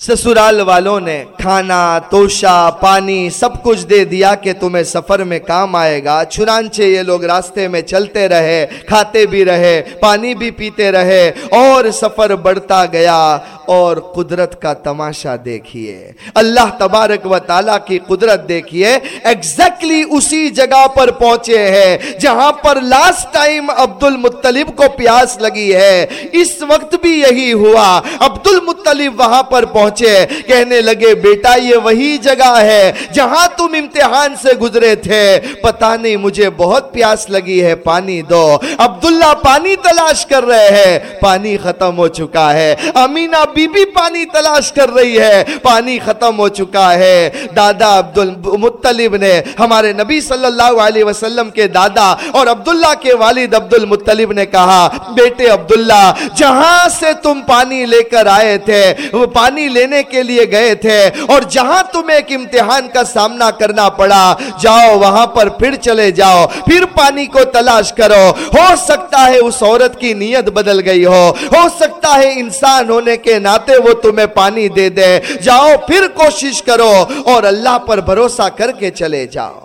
سسرال والوں نے کھانا توشا پانی، سب کچھ دے دیا کہ تمہیں سفر میں کام آئے گا۔ چنانچہ یہ لوگ راستے میں چلتے رہے، کھاتے بھی رہے، پانی بھی پیتے رہے، اور سفر بڑھتا گیا۔ اور قدرت کا تماشا دیکھیے۔ اللہ تبارک و تعالیٰ کی قدرت دیکھیے۔ ایگزیکٹلی اسی جگہ پر پہنچے ہیں، جہاں پر لاسٹ ٹائم عبد المطلب کو پیاس لگی ہے۔ اس وقت بھی یہی ہوا۔ عبد المطلب وہاں پر پہنچے۔ پہنچے، کہنے لگے، بیٹا، یہ وہی جگہ ہے جہاں تم امتحان سے گزرے تھے۔ پتا نہیں، مجھے بہت پیاس لگی ہے، پانی دو۔ عبداللہ پانی تلاش کر رہے ہیں۔ پانی ختم ہو چکا ہے۔ امینہ بی بی پانی تلاش کر رہی ہے۔ پانی ختم ہو چکا ہے۔ دادا عبد المطلب نے، ہمارے نبی صلی اللہ علیہ وسلم کے دادا اور عبداللہ کے والد عبد المطلب نے کہا، بیٹے عبداللہ، جہاں سے تم پانی لے کر آئے تھے، وہ پانی لینے کے لیے گئے تھے اور جہاں تمہیں ایک امتحان کا سامنا کرنا پڑا، جاؤ وہاں پر پھر چلے جاؤ، پھر پانی کو تلاش کرو۔ ہو سکتا ہے اس عورت کی نیت بدل گئی ہو ہو سکتا ہے انسان ہونے کے ناطے وہ تمہیں پانی دے دے۔ جاؤ پھر کوشش کرو اور اللہ پر بھروسہ کر کے چلے جاؤ۔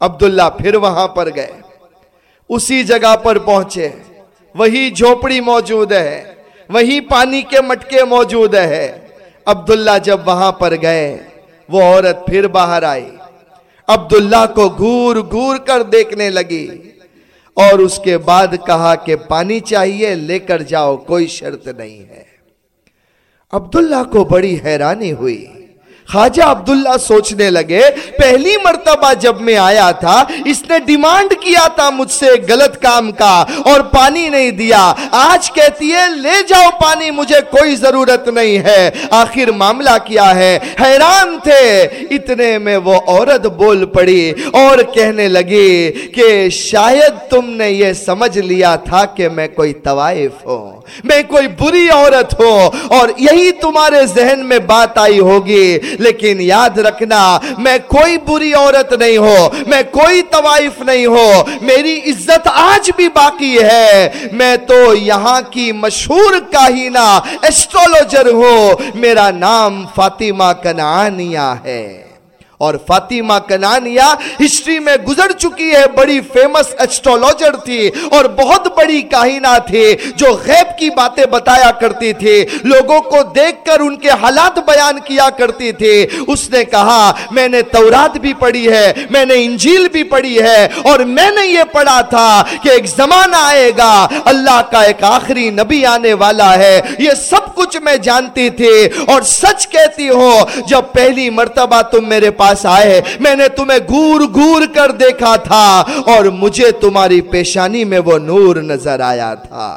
عبداللہ پھر وہاں پر گئے، اسی جگہ پر پہنچے۔ وہی جھوپڑی موجود ہے، وہی پانی کے مٹکے موجود ہے۔ عبداللہ جب وہاں پر گئے، وہ عورت پھر باہر آئی۔ عبداللہ کو گور گور کر دیکھنے لگی اور اس کے بعد کہا کہ پانی چاہیے، لے کر جاؤ، کوئی شرط نہیں ہے۔ عبداللہ کو بڑی حیرانی ہوئی۔ خواجہ عبداللہ سوچنے لگے، پہلی مرتبہ جب میں آیا تھا، اس نے ڈیمانڈ کیا تھا مجھ سے غلط کام کا اور پانی نہیں دیا۔ آج کہتی ہے، لے جاؤ پانی، مجھے کوئی ضرورت نہیں ہے۔ آخر معاملہ کیا ہے؟ حیران تھے۔ اتنے میں وہ عورت بول پڑی اور کہنے لگی کہ شاید تم نے یہ سمجھ لیا تھا کہ میں کوئی طوائف ہوں، میں کوئی بری عورت ہوں اور یہی تمہارے ذہن میں بات آئی ہوگی۔ لیکن یاد رکھنا، میں کوئی بری عورت نہیں ہو، میں کوئی طوائف نہیں ہو، میری عزت آج بھی باقی ہے۔ میں تو یہاں کی مشہور کاہینہ ایسٹرولوجر ہوں۔ میرا نام فاطمہ کنانیہ ہے۔ اور فاطمہ کنانیا ہسٹری میں گزر چکی ہے، بڑی فیمس ایسٹرولوجر تھی اور بہت بڑی کاہینہ تھی جو غیب کی باتیں بتایا کرتی تھی۔ لوگوں کو دیکھ کر ان کے حالات بیان کیا کرتی تھی۔ اس نے کہا، میں نے تورات بھی پڑھی ہے، میں نے انجیل بھی پڑھی ہے اور میں نے یہ پڑھا تھا کہ ایک زمانہ آئے گا، اللہ کا ایک آخری نبی آنے والا ہے۔ یہ سب کچھ میں جانتی تھی اور سچ کہتی ہوں جب پہلی مرتبہ تم میرے پاس پاس آئے میں نے تمہیں گور گور کر دیکھا تھا اور مجھے تمہاری پیشانی میں وہ نور نظر آیا تھا۔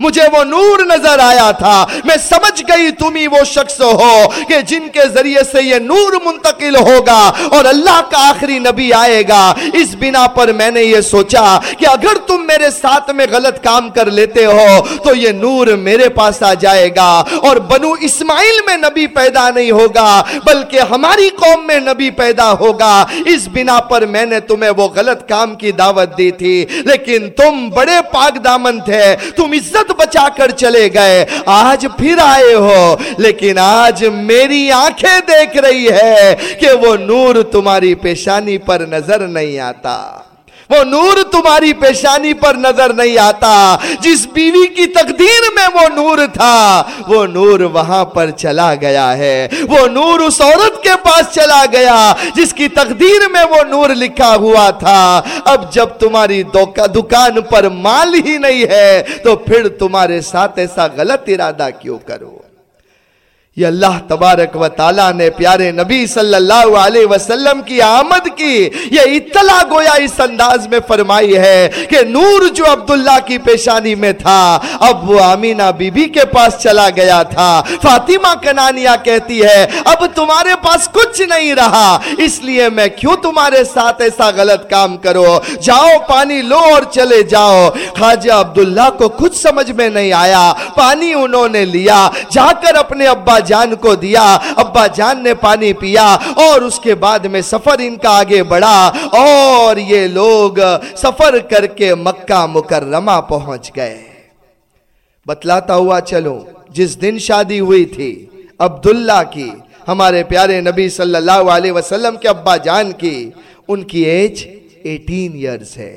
مجھے وہ نور نظر آیا تھا۔ میں سمجھ گئی تم ہی وہ شخص ہو کہ جن کے ذریعے سے یہ نور منتقل ہوگا اور اللہ کا آخری نبی آئے گا۔ اس بنا پر میں نے یہ سوچا کہ اگر تم میرے ساتھ میں غلط کام کر لیتے ہو تو یہ نور میرے پاس آ جائے گا اور بنو اسماعیل میں نبی پیدا نہیں ہوگا، بلکہ ہماری قوم میں نبی پیدا ہوگا۔ اس بنا پر میں نے تمہیں وہ غلط کام کی دعوت دی تھی، لیکن تم بڑے پاک دامن تھے۔ تم اس عزت بچا کر چلے گئے۔ آج پھر آئے ہو، لیکن آج میری آنکھیں دیکھ رہی ہے کہ وہ نور تمہاری پیشانی پر نظر نہیں آتا۔ وہ نور تمہاری پیشانی پر نظر نہیں آتا۔ جس بیوی کی تقدیر میں وہ نور تھا، وہ نور وہاں پر چلا گیا ہے۔ وہ نور اس عورت کے پاس چلا گیا، جس کی تقدیر میں وہ نور لکھا ہوا تھا۔ اب جب تمہاری دکان پر مال ہی نہیں ہے، تو پھر تمہارے ساتھ ایسا غلط ارادہ کیوں کرو؟ یہ اللہ تبارک و تعالیٰ نے پیارے نبی صلی اللہ علیہ وسلم کی آمد کی، یہ اطلاع گویا اس انداز میں فرمائی ہے کہ نور جو عبداللہ کی پیشانی میں تھا، اب وہ آمینہ بی بی کے پاس چلا گیا تھا۔ فاطمہ کنانیہ کہتی ہے، اب تمہارے پاس کچھ نہیں رہا، اس لیے میں کیوں تمہارے ساتھ ایسا غلط کام کرو؟ جاؤ، پانی لو اور چلے جاؤ۔ خواجہ عبداللہ کو کچھ سمجھ میں نہیں آیا، پانی انہوں نے لیا۔ جا کر اپنے ابا جان کو دیا، ابا جان نے پانی پیا اور اس کے بعد میں سفر ان کا آگے بڑھا اور یہ لوگ سفر کر کے مکہ مکرمہ پہنچ گئے۔ بتلاتا ہوا چلو جس دن شادی ہوئی تھی، عبداللہ کی، ہمارے پیارے نبی صلی اللہ علیہ وسلم کے ابا جان کی، ان کی ایج ایٹین ایئرز ہے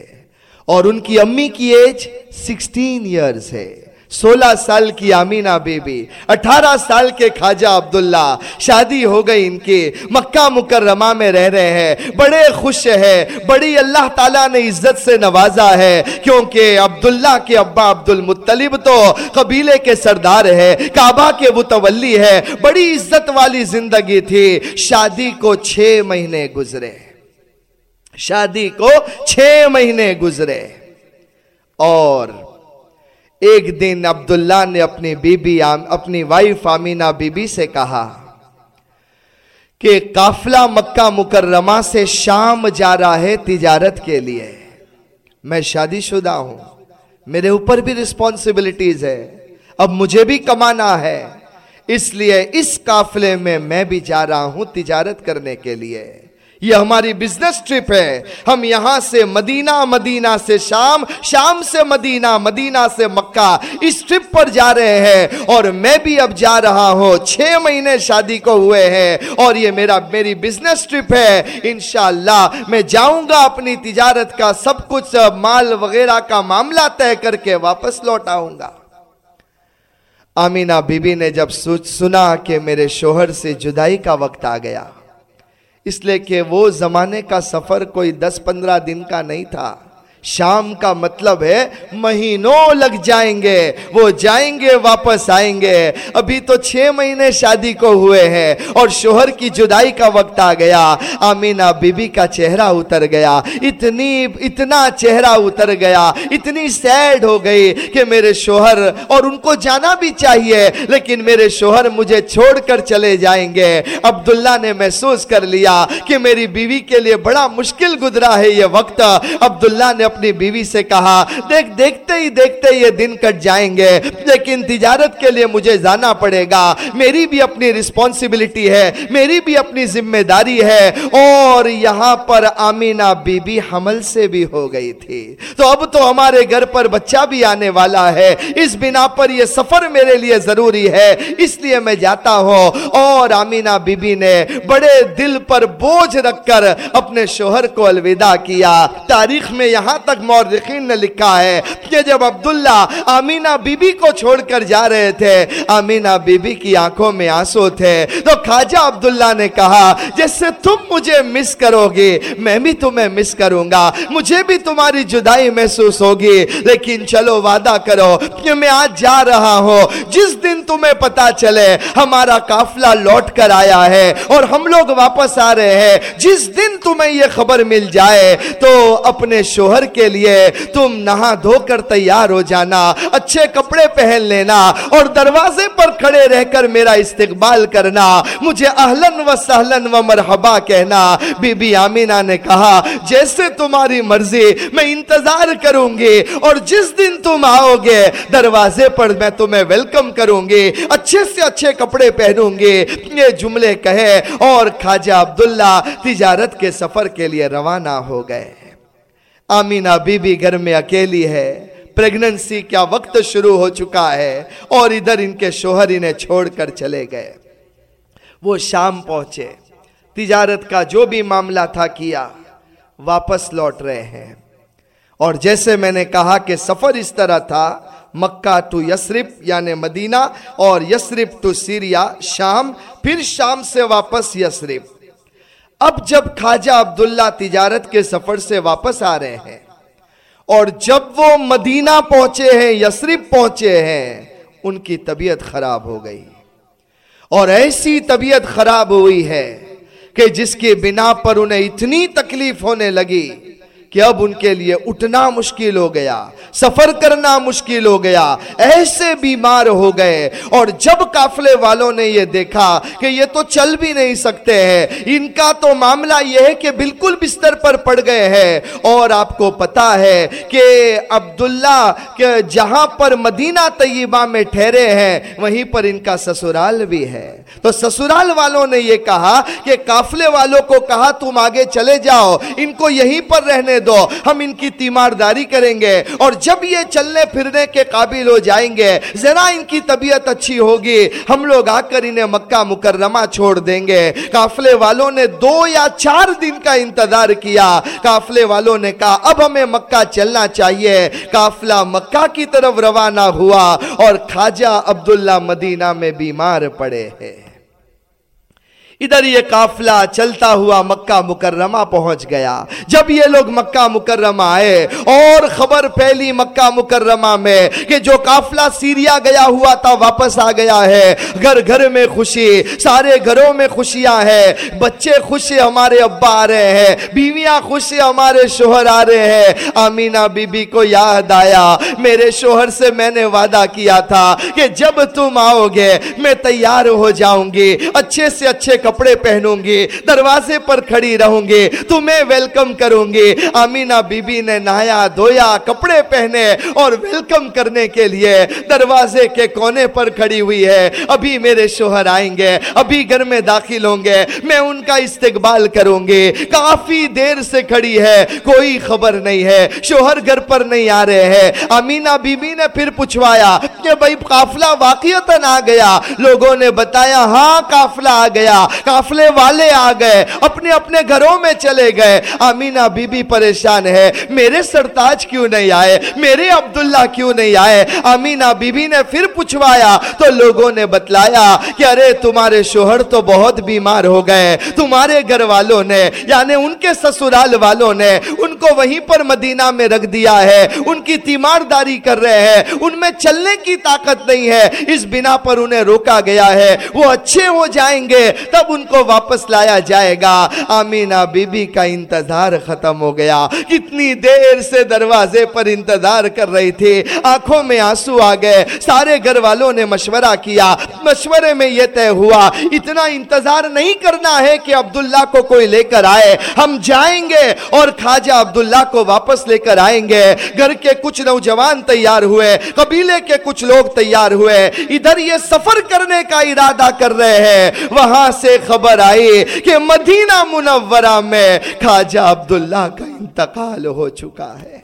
اور ان کی امی کی ایج سکسٹین ایئرز ہے۔ سولہ سال کی آمینہ بیبی اٹھارہ سال کے خواجہ عبداللہ۔ شادی ہو گئی ان کی، مکہ مکرمہ میں رہ رہے ہیں۔ بڑے خوش ہے بڑی اللہ تعالیٰ نے عزت سے نوازا ہے۔ کیونکہ عبداللہ کے ابا عبد المطلب تو قبیلے کے سردار ہے کعبہ کے متولی ہے بڑی عزت والی زندگی تھی۔ شادی کو چھ مہینے گزرے۔ شادی کو چھ مہینے گزرے۔ اور ایک دن عبداللہ نے اپنی بی بی اپنی وائف آمینہ بی بی سے کہا کہ قافلہ مکہ مکرمہ سے شام جا رہا ہے تجارت کے لیے۔ میں شادی شدہ ہوں۔ میرے اوپر بھی رسپانسبلٹیز ہے۔ اب مجھے بھی کمانا ہے۔ اس لیے اس قافلے میں میں بھی جا رہا ہوں تجارت کرنے کے لیے۔ یہ ہماری بزنس ٹرپ ہے۔ ہم یہاں سے مدینہ مدینہ سے شام شام سے مدینہ مدینہ سے مکہ اس ٹرپ پر جا رہے ہیں۔ اور میں بھی اب جا رہا ہوں۔ چھ مہینے شادی کو ہوئے ہیں اور یہ میرا، میری بزنس ٹرپ ہے۔ انشاءاللہ میں جاؤں گا اپنی تجارت کا سب کچھ، مال وغیرہ کا معاملہ طے کر کے واپس لوٹ آؤں گا۔ آمینہ بی بی نے جب سنا کہ میرے شوہر سے جدائی کا وقت آ گیا۔ اس لیے کہ وہ زمانے کا سفر کوئی دس پندرہ دن کا نہیں تھا۔ شام کا مطلب ہے مہینوں لگ جائیں گے، وہ جائیں گے، واپس آئیں گے۔ ابھی تو چھ مہینے شادی کو ہوئے ہیں اور شوہر کی جدائی کا وقت آ گیا۔ آمینہ بی بی کا چہرہ اتر گیا۔ اتنی، اتنا چہرہ اتر گیا۔ اتنی سیڈ ہو گئی کہ میرے شوہر، اور ان کو جانا بھی چاہیے، لیکن میرے شوہر مجھے چھوڑ کر چلے جائیں گے۔ عبداللہ نے محسوس کر لیا کہ میری بیوی کے لیے بڑا مشکل گزرا ہے یہ وقت۔ عبداللہ نے اپنی بیوی سے کہا، دیکھ، دیکھتے ہی، دیکھتے یہ دن کٹ جائیں گے۔ لیکن تجارت کے لیے مجھے جانا پڑے گا۔ میری بھی اپنی رسپانسبلٹی ہے، میری بھی اپنی ذمہ داری ہے۔ اور یہاں پر آمینہ بی بی حمل سے بھی ہو گئی تھی۔ تو اب تو ہمارے گھر پر بچہ بھی آنے والا ہے۔ اس بنا پر یہ سفر میرے لیے ضروری ہے۔ اس لیے میں جاتا ہوں۔ اور آمینہ بی بی نے بڑے دل پر بوجھ رکھ کر اپنے شوہر کو الوداع کیا۔ تاریخ میں یہاں تک مورخین نے لکھا ہے کہ جب عبداللہ آمینہ بی بی کو چھوڑ کر جا رہے تھے، آمینہ بی بی کی آنکھوں میں آنسو تھے۔ تو خواجہ عبداللہ نے کہا جیسے تم مجھے مس کرو گے، میں بھی تمہیں مس کروں گا۔ مجھے بھی تمہاری جدائی محسوس ہوگی، لیکن چلو وعدہ کرو کہ میں آج جا رہا ہوں۔ جس دن تمہیں پتا چلے، ہمارا قافلہ لوٹ کر آیا ہے اور ہم لوگ واپس آ رہے ہیں۔ جس دن تمہیں یہ خبر مل جائے، تو اپنے شوہر کے لیے تم نہا دھو کر تیار ہو جانا، اچھے کپڑے پہن لینا اور دروازے پر کھڑے رہ کر میرا استقبال کرنا۔ مجھے اہلن و سہلن و مرحبا کہنا۔ بی بی آمینہ نے کہا، جیسے تمہاری مرضی، میں انتظار کروں گی اور جس دن تم آؤ گے، دروازے پر میں تمہیں ویلکم کروں گی، اچھے سے اچھے کپڑے پہنوں گی۔ یہ جملے کہے، اور خواجہ عبداللہ تجارت کے سفر کے لیے روانہ ہو گئے۔ آمینہ بی بی گھر میں اکیلی ہے۔ پریگننسی کیا وقت شروع ہو چکا ہے اور ادھر ان کے شوہر انہیں چھوڑ کر چلے گئے۔ وہ شام پہنچے۔ تجارت کا جو بھی معاملہ تھا کیا، واپس لوٹ رہے ہیں۔ اور جیسے میں نے کہا کہ سفر اس طرح تھا، مکہ ٹو یسرف یعنی مدینہ اور یسرف ٹو سیریا، شام، پھر شام سے واپس یسرف اب جب خواجہ عبداللہ تجارت کے سفر سے واپس آ رہے ہیں اور جب وہ مدینہ پہنچے ہیں یسرب پہنچے ہیں، ان کی طبیعت خراب ہو گئی۔ اور ایسی طبیعت خراب ہوئی ہے کہ جس کی بنا پر انہیں اتنی تکلیف ہونے لگی کہ اب ان کے لیے اٹھنا مشکل ہو گیا، سفر کرنا مشکل ہو گیا، ایسے بیمار ہو گئے۔ اور جب قافلے والوں نے یہ دیکھا کہ یہ تو چل بھی نہیں سکتے ہیں، ان کا تو معاملہ یہ ہے کہ بالکل بستر پر پڑ گئے ہیں۔ اور آپ کو پتا ہے کہ عبداللہ کہ جہاں پر مدینہ طیبہ میں ٹھہرے ہیں، وہیں پر ان کا سسرال بھی ہے۔ تو سسرال والوں نے یہ کہا کہ قافلے والوں کو کہا تم آگے چلے جاؤ، ان کو یہیں پر رہنے دو۔ ہم ان کی تیمارداری کریں گے اور جب یہ چلنے پھرنے کے قابل ہو جائیں گے، ذرا ان کی طبیعت اچھی ہوگی۔ ہم لوگ آ کر انہیں مکہ مکرمہ چھوڑ دیں گے۔ قافلے والوں نے دو یا چار دن کا انتظار کیا۔ قافلے والوں نے کہا، اب ہمیں مکہ چلنا چاہیے۔ قافلہ مکہ کی طرف روانہ ہوا اور خواجہ عبداللہ مدینہ میں بیمار پڑے ہیں۔ ادھر یہ قافلہ چلتا ہوا مکہ مکرمہ پہنچ گیا۔ جب یہ لوگ مکہ مکرمہ آئے اور خبر پھیلی مکہ مکرمہ میں کہ جو قافلہ سیریا گیا ہوا تھا واپس آ گیا ہے۔ گھر گھر میں خوشی، سارے گھروں میں خوشیاں ہیں۔ بچے خوش ہمارے ابا آ رہے ہیں، بیویاں خوش ہمارے شوہر آ رہے ہیں۔ آمینہ بی بی کو یاد آیا۔ میرے شوہر سے میں نے وعدہ کیا تھا کہ جب تم آؤ گے، میں تیار ہو جاؤں گی۔ اچھے سے اچھے کپڑے کپڑے پہنوں گی، دروازے پر کھڑی رہوں گی، تمہیں ویلکم کروں گی۔ آمینہ بی بی نے نایا دھویا، کپڑے پہنے اور ویلکم کرنے کے لیے دروازے کے کونے پر کھڑی ہوئی ہے۔ ابھی میرے شوہر آئیں گے، ابھی گھر میں داخل ہوں گے، میں ان کا استقبال کروں گی۔ کافی دیر سے کھڑی ہے، کوئی خبر نہیں ہے، شوہر گھر پر نہیں آ رہے ہیں۔ امینہ بی بی نے پھر پوچھوایا کہ بھائی قافلہ واقعیتاً آ گیا۔ لوگوں نے بتایا ہاں قافلہ آ گیا۔ قافلے والے آ گئے، اپنے اپنے گھروں میں چلے گئے۔ آمینہ بی بی پریشان ہے، میرے سرتاج کیوں نہیں آئے؟ میرے عبداللہ کیوں نہیں آئے؟ آمینہ بی بی نے پھر پوچھوایا، تو لوگوں نے بتلایا کہ ارے تمہارے شوہر تو بہت بیمار ہو گئے۔ تمہارے گھر والوں نے یعنی ان کے سسرال والوں نے، ان کو وہیں پر مدینہ میں رکھ دیا ہے۔ ان کی تیمارداری کر رہے ہیں۔ ان میں چلنے کی طاقت نہیں ہے۔ اس بنا پر انہیں روکا گیا ہے۔ وہ اچھے ہو جائیں گے، تب ان کو واپس لایا جائے گا۔ آمینہ بی بی کا انتظار ختم ہو گیا۔ کتنی دیر سے دروازے پر انتظار کر رہی تھی۔ آنکھوں میں آنسو آ گئے۔ سارے گھر والوں نے مشورہ کیا۔ مشورے میں یہ طے ہوا، اتنا انتظار نہیں کرنا ہے کہ عبداللہ کو کوئی لے کر آئے۔ ہم جائیں گے اور خواجہ عبداللہ کو واپس لے کر آئیں گے۔ گھر کے کچھ نوجوان تیار ہوئے، قبیلے کے کچھ لوگ تیار ہوئے۔ ادھر یہ سفر کرنے کا ارادہ کر رہے ہیں۔ وہاں سے خبر آئی کہ مدینہ منورہ میں خواجہ عبداللہ کا انتقال ہو چکا ہے۔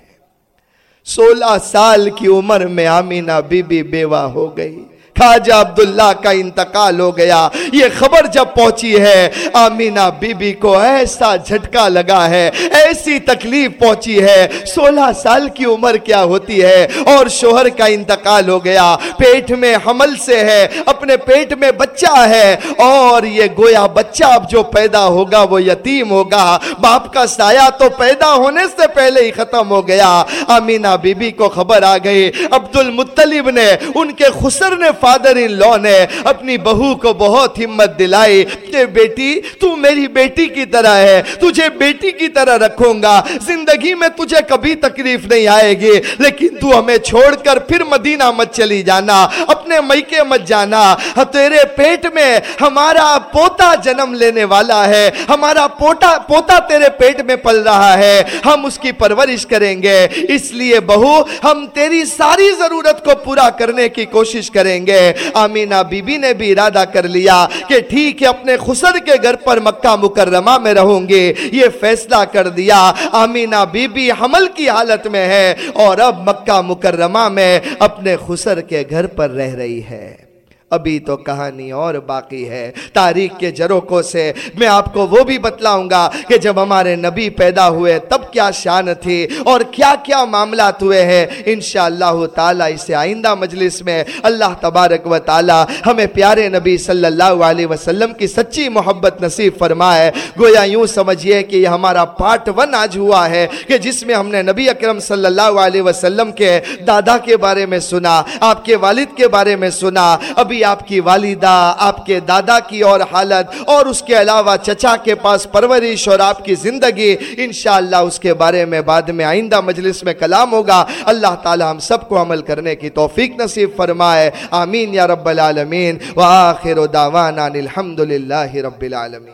سولہ سال کی عمر میں آمینہ بی بی بیوہ ہو گئی۔ خواجہ عبداللہ کا انتقال ہو گیا۔ یہ خبر جب پہنچی ہے، آمینہ بی بی کو ایسا جھٹکا لگا ہے، ایسی تکلیف پہنچی ہے۔ سولہ سال کی عمر کیا ہوتی ہے؟ اور شوہر کا انتقال ہو گیا۔ پیٹ میں حمل سے ہے، اپنے پیٹ میں بچہ ہے۔ اور یہ گویا بچہ اب جو پیدا ہوگا، وہ یتیم ہوگا۔ باپ کا سایہ تو پیدا ہونے سے پہلے ہی ختم ہو گیا۔ آمینہ بی بی کو خبر آ گئی۔ عبد المطلب نے ان کے خسر نے فادر ان لو نے اپنی بہو کو بہت ہمت دلائی کہ بیٹی، تو میری بیٹی کی طرح ہے، تجھے بیٹی کی طرح رکھوں گا۔ زندگی میں تجھے کبھی تکلیف نہیں آئے گی، لیکن تو ہمیں چھوڑ کر پھر مدینہ مت چلی جانا، اپنے مئیکے مت جانا۔ تیرے پیٹ میں ہمارا پوتا جنم لینے والا ہے، ہمارا پوتا پوتا تیرے پیٹ میں پل رہا ہے، ہم اس کی پرورش کریں گے۔ اس لیے بہو، ہم تیری ساری ضرورت کو پورا کرنے کی کوشش کریں گے۔ آمینہ بی بی نے بھی ارادہ کر لیا کہ ٹھیک ہے، اپنے خسر کے گھر پر مکہ مکرمہ میں رہوں گے۔ یہ فیصلہ کر دیا۔ آمینہ بی بی حمل کی حالت میں ہے اور اب مکہ مکرمہ میں اپنے خسر کے گھر پر رہ رہی ہے۔ ابھی تو کہانی اور باقی ہے۔ تاریخ کے جروکوں سے میں آپ کو وہ بھی بتلاؤں گا کہ جب ہمارے نبی پیدا ہوئے تب کیا شان تھی اور کیا کیا معاملات ہوئے ہیں۔ انشاءاللہ تعالی اسے آئندہ مجلس میں اللہ تبارک و تعالی ہمیں پیارے نبی صلی اللہ علیہ وسلم کی سچی محبت نصیب فرمائے۔ گویا یوں سمجھئے کہ یہ ہمارا پارٹ ون آج ہوا ہے کہ جس میں ہم نے نبی اکرم صلی اللہ علیہ وسلم کے دادا کے بارے میں سنا، آپ کے والد کے بارے میں سنا۔ ابھی بھی آپ کی والدہ، آپ کے دادا کی اور حالت، اور اس کے علاوہ چچا کے پاس پرورش اور آپ کی زندگی، انشاءاللہ اس کے بارے میں بعد میں آئندہ مجلس میں کلام ہوگا۔ اللہ تعالی ہم سب کو عمل کرنے کی توفیق نصیب فرمائے۔ آمین یا رب العالمین۔ وآخر دعوانا الحمدللہ رب العالمین۔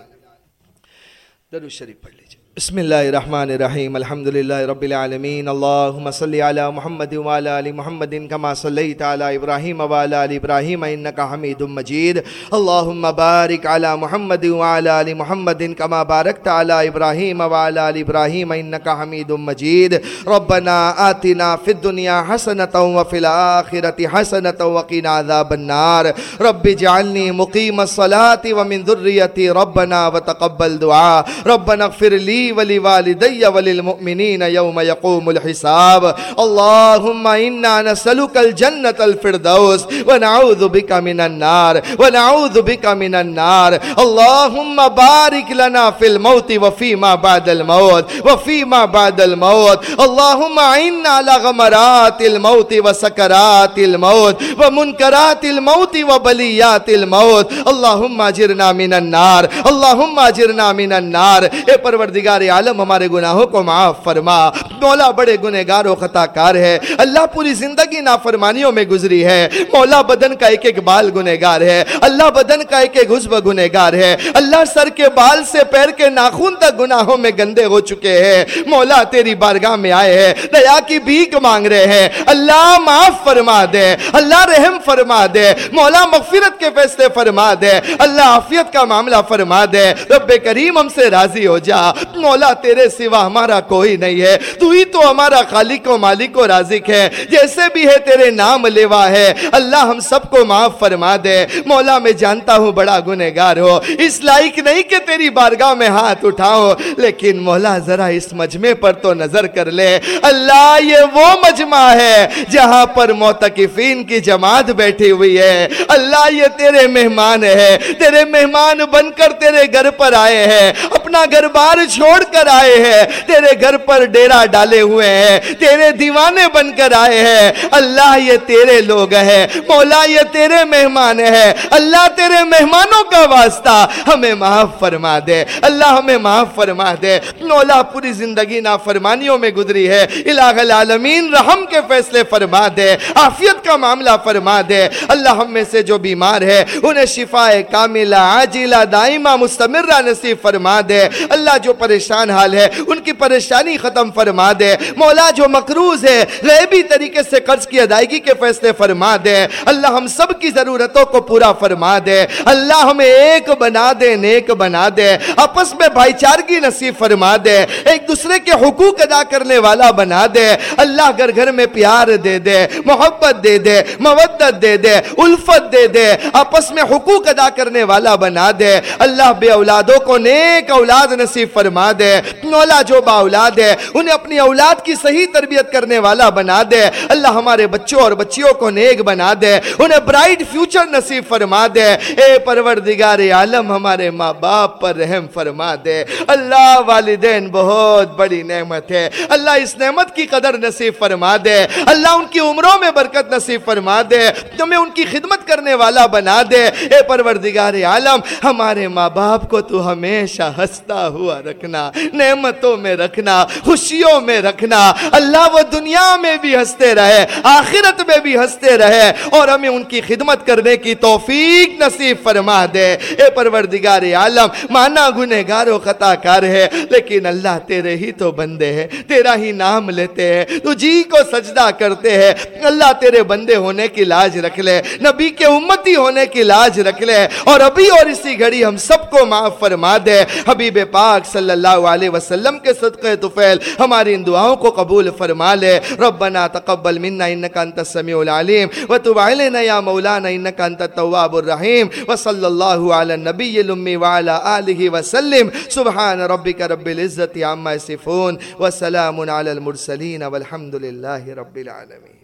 درو شریف پڑھ بسم الله الرحمن الرحيم الحمد لله رب العالمين اللهم صل على محمد وعلى ال محمد كما صليت على ابراهيم وعلى ال ابراهيم انك حميد مجيد اللهم بارك على محمد وعلى ال محمد كما باركت على ابراهيم وعلى ال ابراهيم انك حميد مجيد ربنا آتنا في الدنيا حسنه وفي الاخره حسنه وقنا عذاب النار۔ رب اجعلني مقيم الصلاه ومن ذريتي ربنا وتقبل دعاء ربنا اغفر لي ولوالدي وللمؤمنين يوم يقوم الحساب. اللهم إنا نسألك الجنة الفردوس ونعوذ بك من النار ونعوذ بك من النار. اللهم بارك لنا في الموت وفيما بعد الموت وفيما بعد الموت. اللهم عنا على غمرات الموت وسكرات الموت ومنكرات الموت وبليات الموت. اللهم أجرنا من النار اللهم أجرنا من النار. اے پروردگار پروردگار عالم ہمارے گناہوں کو معاف فرما۔ مولا بڑے گنہگار و خطا کار ہے۔ اللہ پوری زندگی نافرمانیوں میں گزری ہے۔ مولا بدن کا ایک ایک بال گنہگار ہے۔ اللہ بدن کا ایک ایک عزب گنہگار ہے۔ اللہ سر کے بال سے پیر کے ناخون تک گناہوں میں گندے ہو چکے ہیں۔ مولا تیری بارگاہ میں آئے ہیں۔ دیا کی بھیک مانگ رہے ہیں۔ اللہ معاف فرما دے۔ اللہ رحم فرما دے۔ مولا مغفرت کے فیصلے فرما دے۔ اللہ عافیت کا معاملہ فرما دے۔ رب کریم ہم سے راضی ہو جا۔ مولا تیرے سوا ہمارا کوئی نہیں ہے۔ تو ہی تو ہمارا خالق و مالک و رازق ہے۔ جیسے بھی ہے تیرے نام لیوا ہے۔ اللہ ہم سب کو معاف فرما دے۔ مولا میں جانتا ہوں بڑا گنہگار ہو۔ اس لائق نہیں کہ تیری بارگاہ میں ہاتھ اٹھاؤ لیکن مولا ذرا اس مجمع پر تو نظر کر لے۔ اللہ یہ وہ مجمع ہے جہاں پر موتقفین کی جماعت بیٹھی ہوئی ہے۔ اللہ یہ تیرے مہمان ہے۔ تیرے مہمان بن کر تیرے گھر پر آئے ہیں۔ اپنا گھر بار چھوڑ چھوڑ کر آئے ہیں۔ تیرے گھر پر ڈیرا ڈالے ہوئے ہیں۔ تیرے دیوانے بن کر آئے ہیں۔ اللہ یہ تیرے لوگ ہیں۔ مولا یہ تیرے مہمان ہیں۔ اللہ تیرے مہمانوں کا واسطہ ہمیں معاف فرما دے۔ اللہ ہمیں معاف فرما دے۔ مولا پوری زندگی نافرمانیوں میں گزری ہے۔ الہ العالمین رحم کے فیصلے فرما دے۔ آفیت کا معاملہ فرما دے۔ اللہ ہم میں سے جو بیمار ہے، انہیں شفا کاملہ، عاجلہ، دائمہ، مستمرہ نصیب فرما دے۔ اللہ جو پریشان پریشان حال ہے، ان کی پریشانی ختم فرما دے۔ مولا جو مقروض ہے، غیبی طریقے سے قرض کی ادائیگی کے فیصلے فرما دے۔ اللہ ہم سب کی ضرورتوں کو پورا فرما دے۔ اللہ ہمیں ایک بنا دے، نیک بنا دے۔ اپس میں بھائی چارگی نصیب فرما دے۔ ایک دوسرے کے حقوق ادا کرنے والا بنا دے۔ اللہ گھر گھر میں پیار دے دے، محبت دے دے، مودت دے دے، الفت دے دے۔ اپس میں حقوق ادا کرنے والا بنا دے۔ اللہ بے اولادوں کو نیک اولاد نصیب فرما دے مولا جو با اولاد ہے، انہیں اپنی اولاد کی صحیح تربیت کرنے والا بنا دے۔ اللہ ہمارے بچوں اور بچیوں کو نیک بنا دے، انہیں برائٹ فیوچر نصیب فرما دے۔ اے پروردگار عالم، ہمارے ماں باپ پر رحم فرما دے۔ اللہ والدین بہت بڑی نعمت ہے۔ اللہ اس نعمت کی قدر نصیب فرما دے۔ اللہ ان کی عمروں میں برکت نصیب فرما دے۔ تمہیں ان کی خدمت کرنے والا بنا دے۔ اے پروردگار عالم، ہمارے ماں باپ کو تو ہمیشہ ہستا ہوا رکھنا نعمتوں میں رکھنا، خوشیوں میں رکھنا۔ اللہ وہ دنیا میں بھی ہستے رہے، آخرت میں بھی ہستے رہے۔ اور ہمیں ان کی خدمت کرنے کی توفیق نصیب فرما دے۔ اے پروردگار عالم، مانا گنہگار و خطا کار ہے، لیکن اللہ تیرے ہی تو بندے ہیں، تیرا ہی نام لیتے ہیں۔ تو جی کو سجدہ کرتے ہیں۔ اللہ تیرے بندے ہونے کی لاج رکھ لے، نبی کے امتی ہونے کی لاج رکھ لے۔ اور ابھی اور اسی گھڑی ہم سب کو معاف فرما دے۔ حبیب پاک صلی اللہ اللہ علیہ وسلم کے صدقہ تفیل ہماری ان دعاوں کو قبول فرما لے۔ ربنا تقبل منا انکا انت السمیع العلیم۔ وتب علینا یا مولانا انکا انت التواب الرحیم۔ وصل اللہ علی النبی الامی وعلا آلہ وسلم۔ سبحان ربک رب العزت عما صفون وسلام علی المرسلین والحمد للہ رب العالمین۔